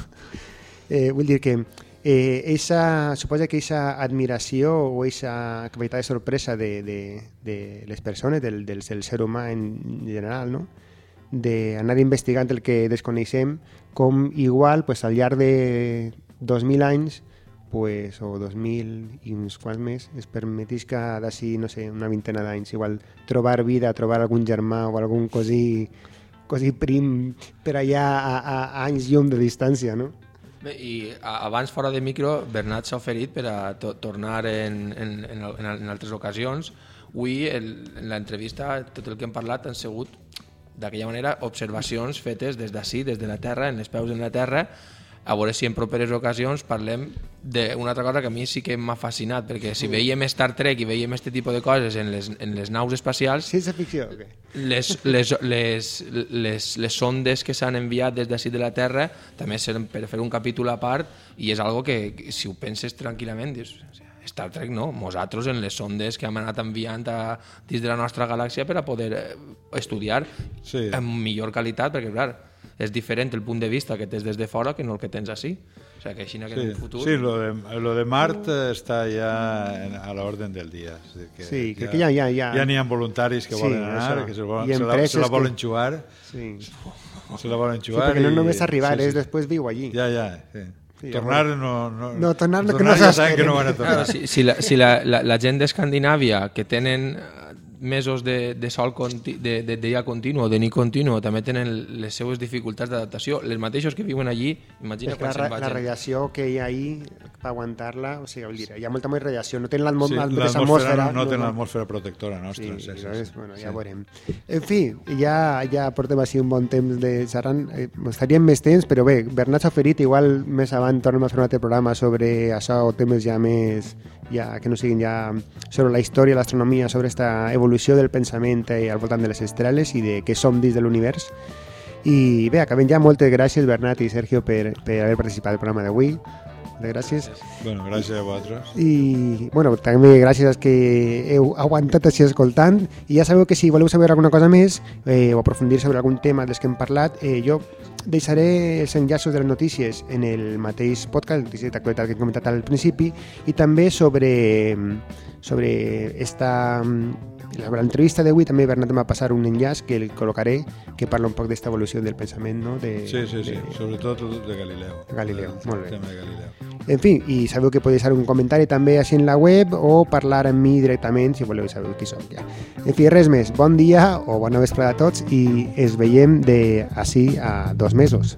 Eh, vull dir que eh, esa, suposa que aquesta admiració o aquesta capacitat de sorpresa de, de, de les persones, del, del, del ser humà en general, no? d'anar investigant el que desconeixem, com igual pues, al llarg de 2.000 anys pues, o 2.000 i uns quants més, es permetís que d'ací, no sé, una vintena d'anys, igual trobar vida, trobar algun germà o algun cosí, cosí prim per allà a, a, a anys llum de distància, no? Bé, i abans fora de micro, Bernat s'ha oferit per a to tornar en, en, en, en, en altres ocasions. Avui, el, en l'entrevista, tot el que hem parlat han sigut d'aquella manera observacions fetes des d'ací, des de la Terra, en les peus en la Terra, a veure si en properes ocasions parlem d'una altra cosa que a mi sí que m'ha fascinat, perquè si veiem Star Trek i veiem aquest tipus de coses en les, en les naus espacials, Ciència ficció, ok. les, les, les, les, les sondes que s'han enviat des d'ací de la Terra també seran per fer un capítol a part i és algo que, que si ho penses tranquil·lament dius, Star Trek no, nosaltres en les sondes que hem anat enviant a, dins de la nostra galàxia per a poder eh, estudiar Sí. amb millor qualitat, perquè clar, és diferent el punt de vista que tens des de fora que no el que tens així. O sigui que així que en Sí, futur... sí lo, de, lo de Marte está ya en- a la orden del día. Es decir, que Sí, crec que ja- ja- ja- Ja n'hi ha voluntaris que Sí, volen anar, això. que se, volen, se, la, se la que- volen jugar, Sí. se la volen sí, jugar. perquè no només arribar, sí, és sí. després viu allí. Ja, ja, sí. Sí, tornar no, no, No, tornar no, que no ja saben que no van a tornar. Claro, si, si, la, si la, la, la gent d'Escandinàvia que tenen mesos de, de sol conti, de, de, de dia continu o de nit continu també tenen les seues dificultats d'adaptació. Les mateixos que viuen allí, imagina quan la, se'n ra- la vagin. radiació que hi ha ahí per aguantar-la, o sigui, dir, hi ha molta més radiació, no tenen l'atmo- Sí, l'atmosfera atmosfera. no, no té l'atmosfera protectora nostra. Sí, Sí, sí, llavors, sí. bueno, ja Sí. veurem. En fi, ja, ja portem així un bon temps de xerrant. Eh, estaríem més temps, però bé, Bernat s'ha oferit, igual més avant tornem a fer un altre programa sobre això o temes ja més, ja, que no siguin ja sobre la història, l'astronomia, sobre esta evolució del pensament al voltant de les estrelles i de què som dins de l'univers. I bé, acabem ja. Moltes gràcies, Bernat i Sergio, per, per haver participat al programa d'avui. Moltes gràcies. Bueno, gràcies a vosaltres. I, bueno, també gràcies als que heu aguantat així escoltant. I ja sabeu que si voleu saber alguna cosa més eh, o aprofundir sobre algun tema dels que hem parlat, eh, jo deixaré els enllaços de les notícies en el mateix podcast, notícies d'actualitat que he comentat al principi, i també sobre, sobre esta sobre l'entrevista d'avui també Bernat va passar un enllaç que el col·locaré que parla un poc d'esta evolució del pensament no? de, Sí, sí, sí, de, sobretot de Galileo. Galileo, el, molt bé. Tema de Galileo. En fi, i sabeu que podeu deixar un comentari també així en la web o parlar amb mi directament si voleu saber qui soc ja. En fi, res més. Bon dia o bona vesprada a tots i es veiem de així a dos mesos.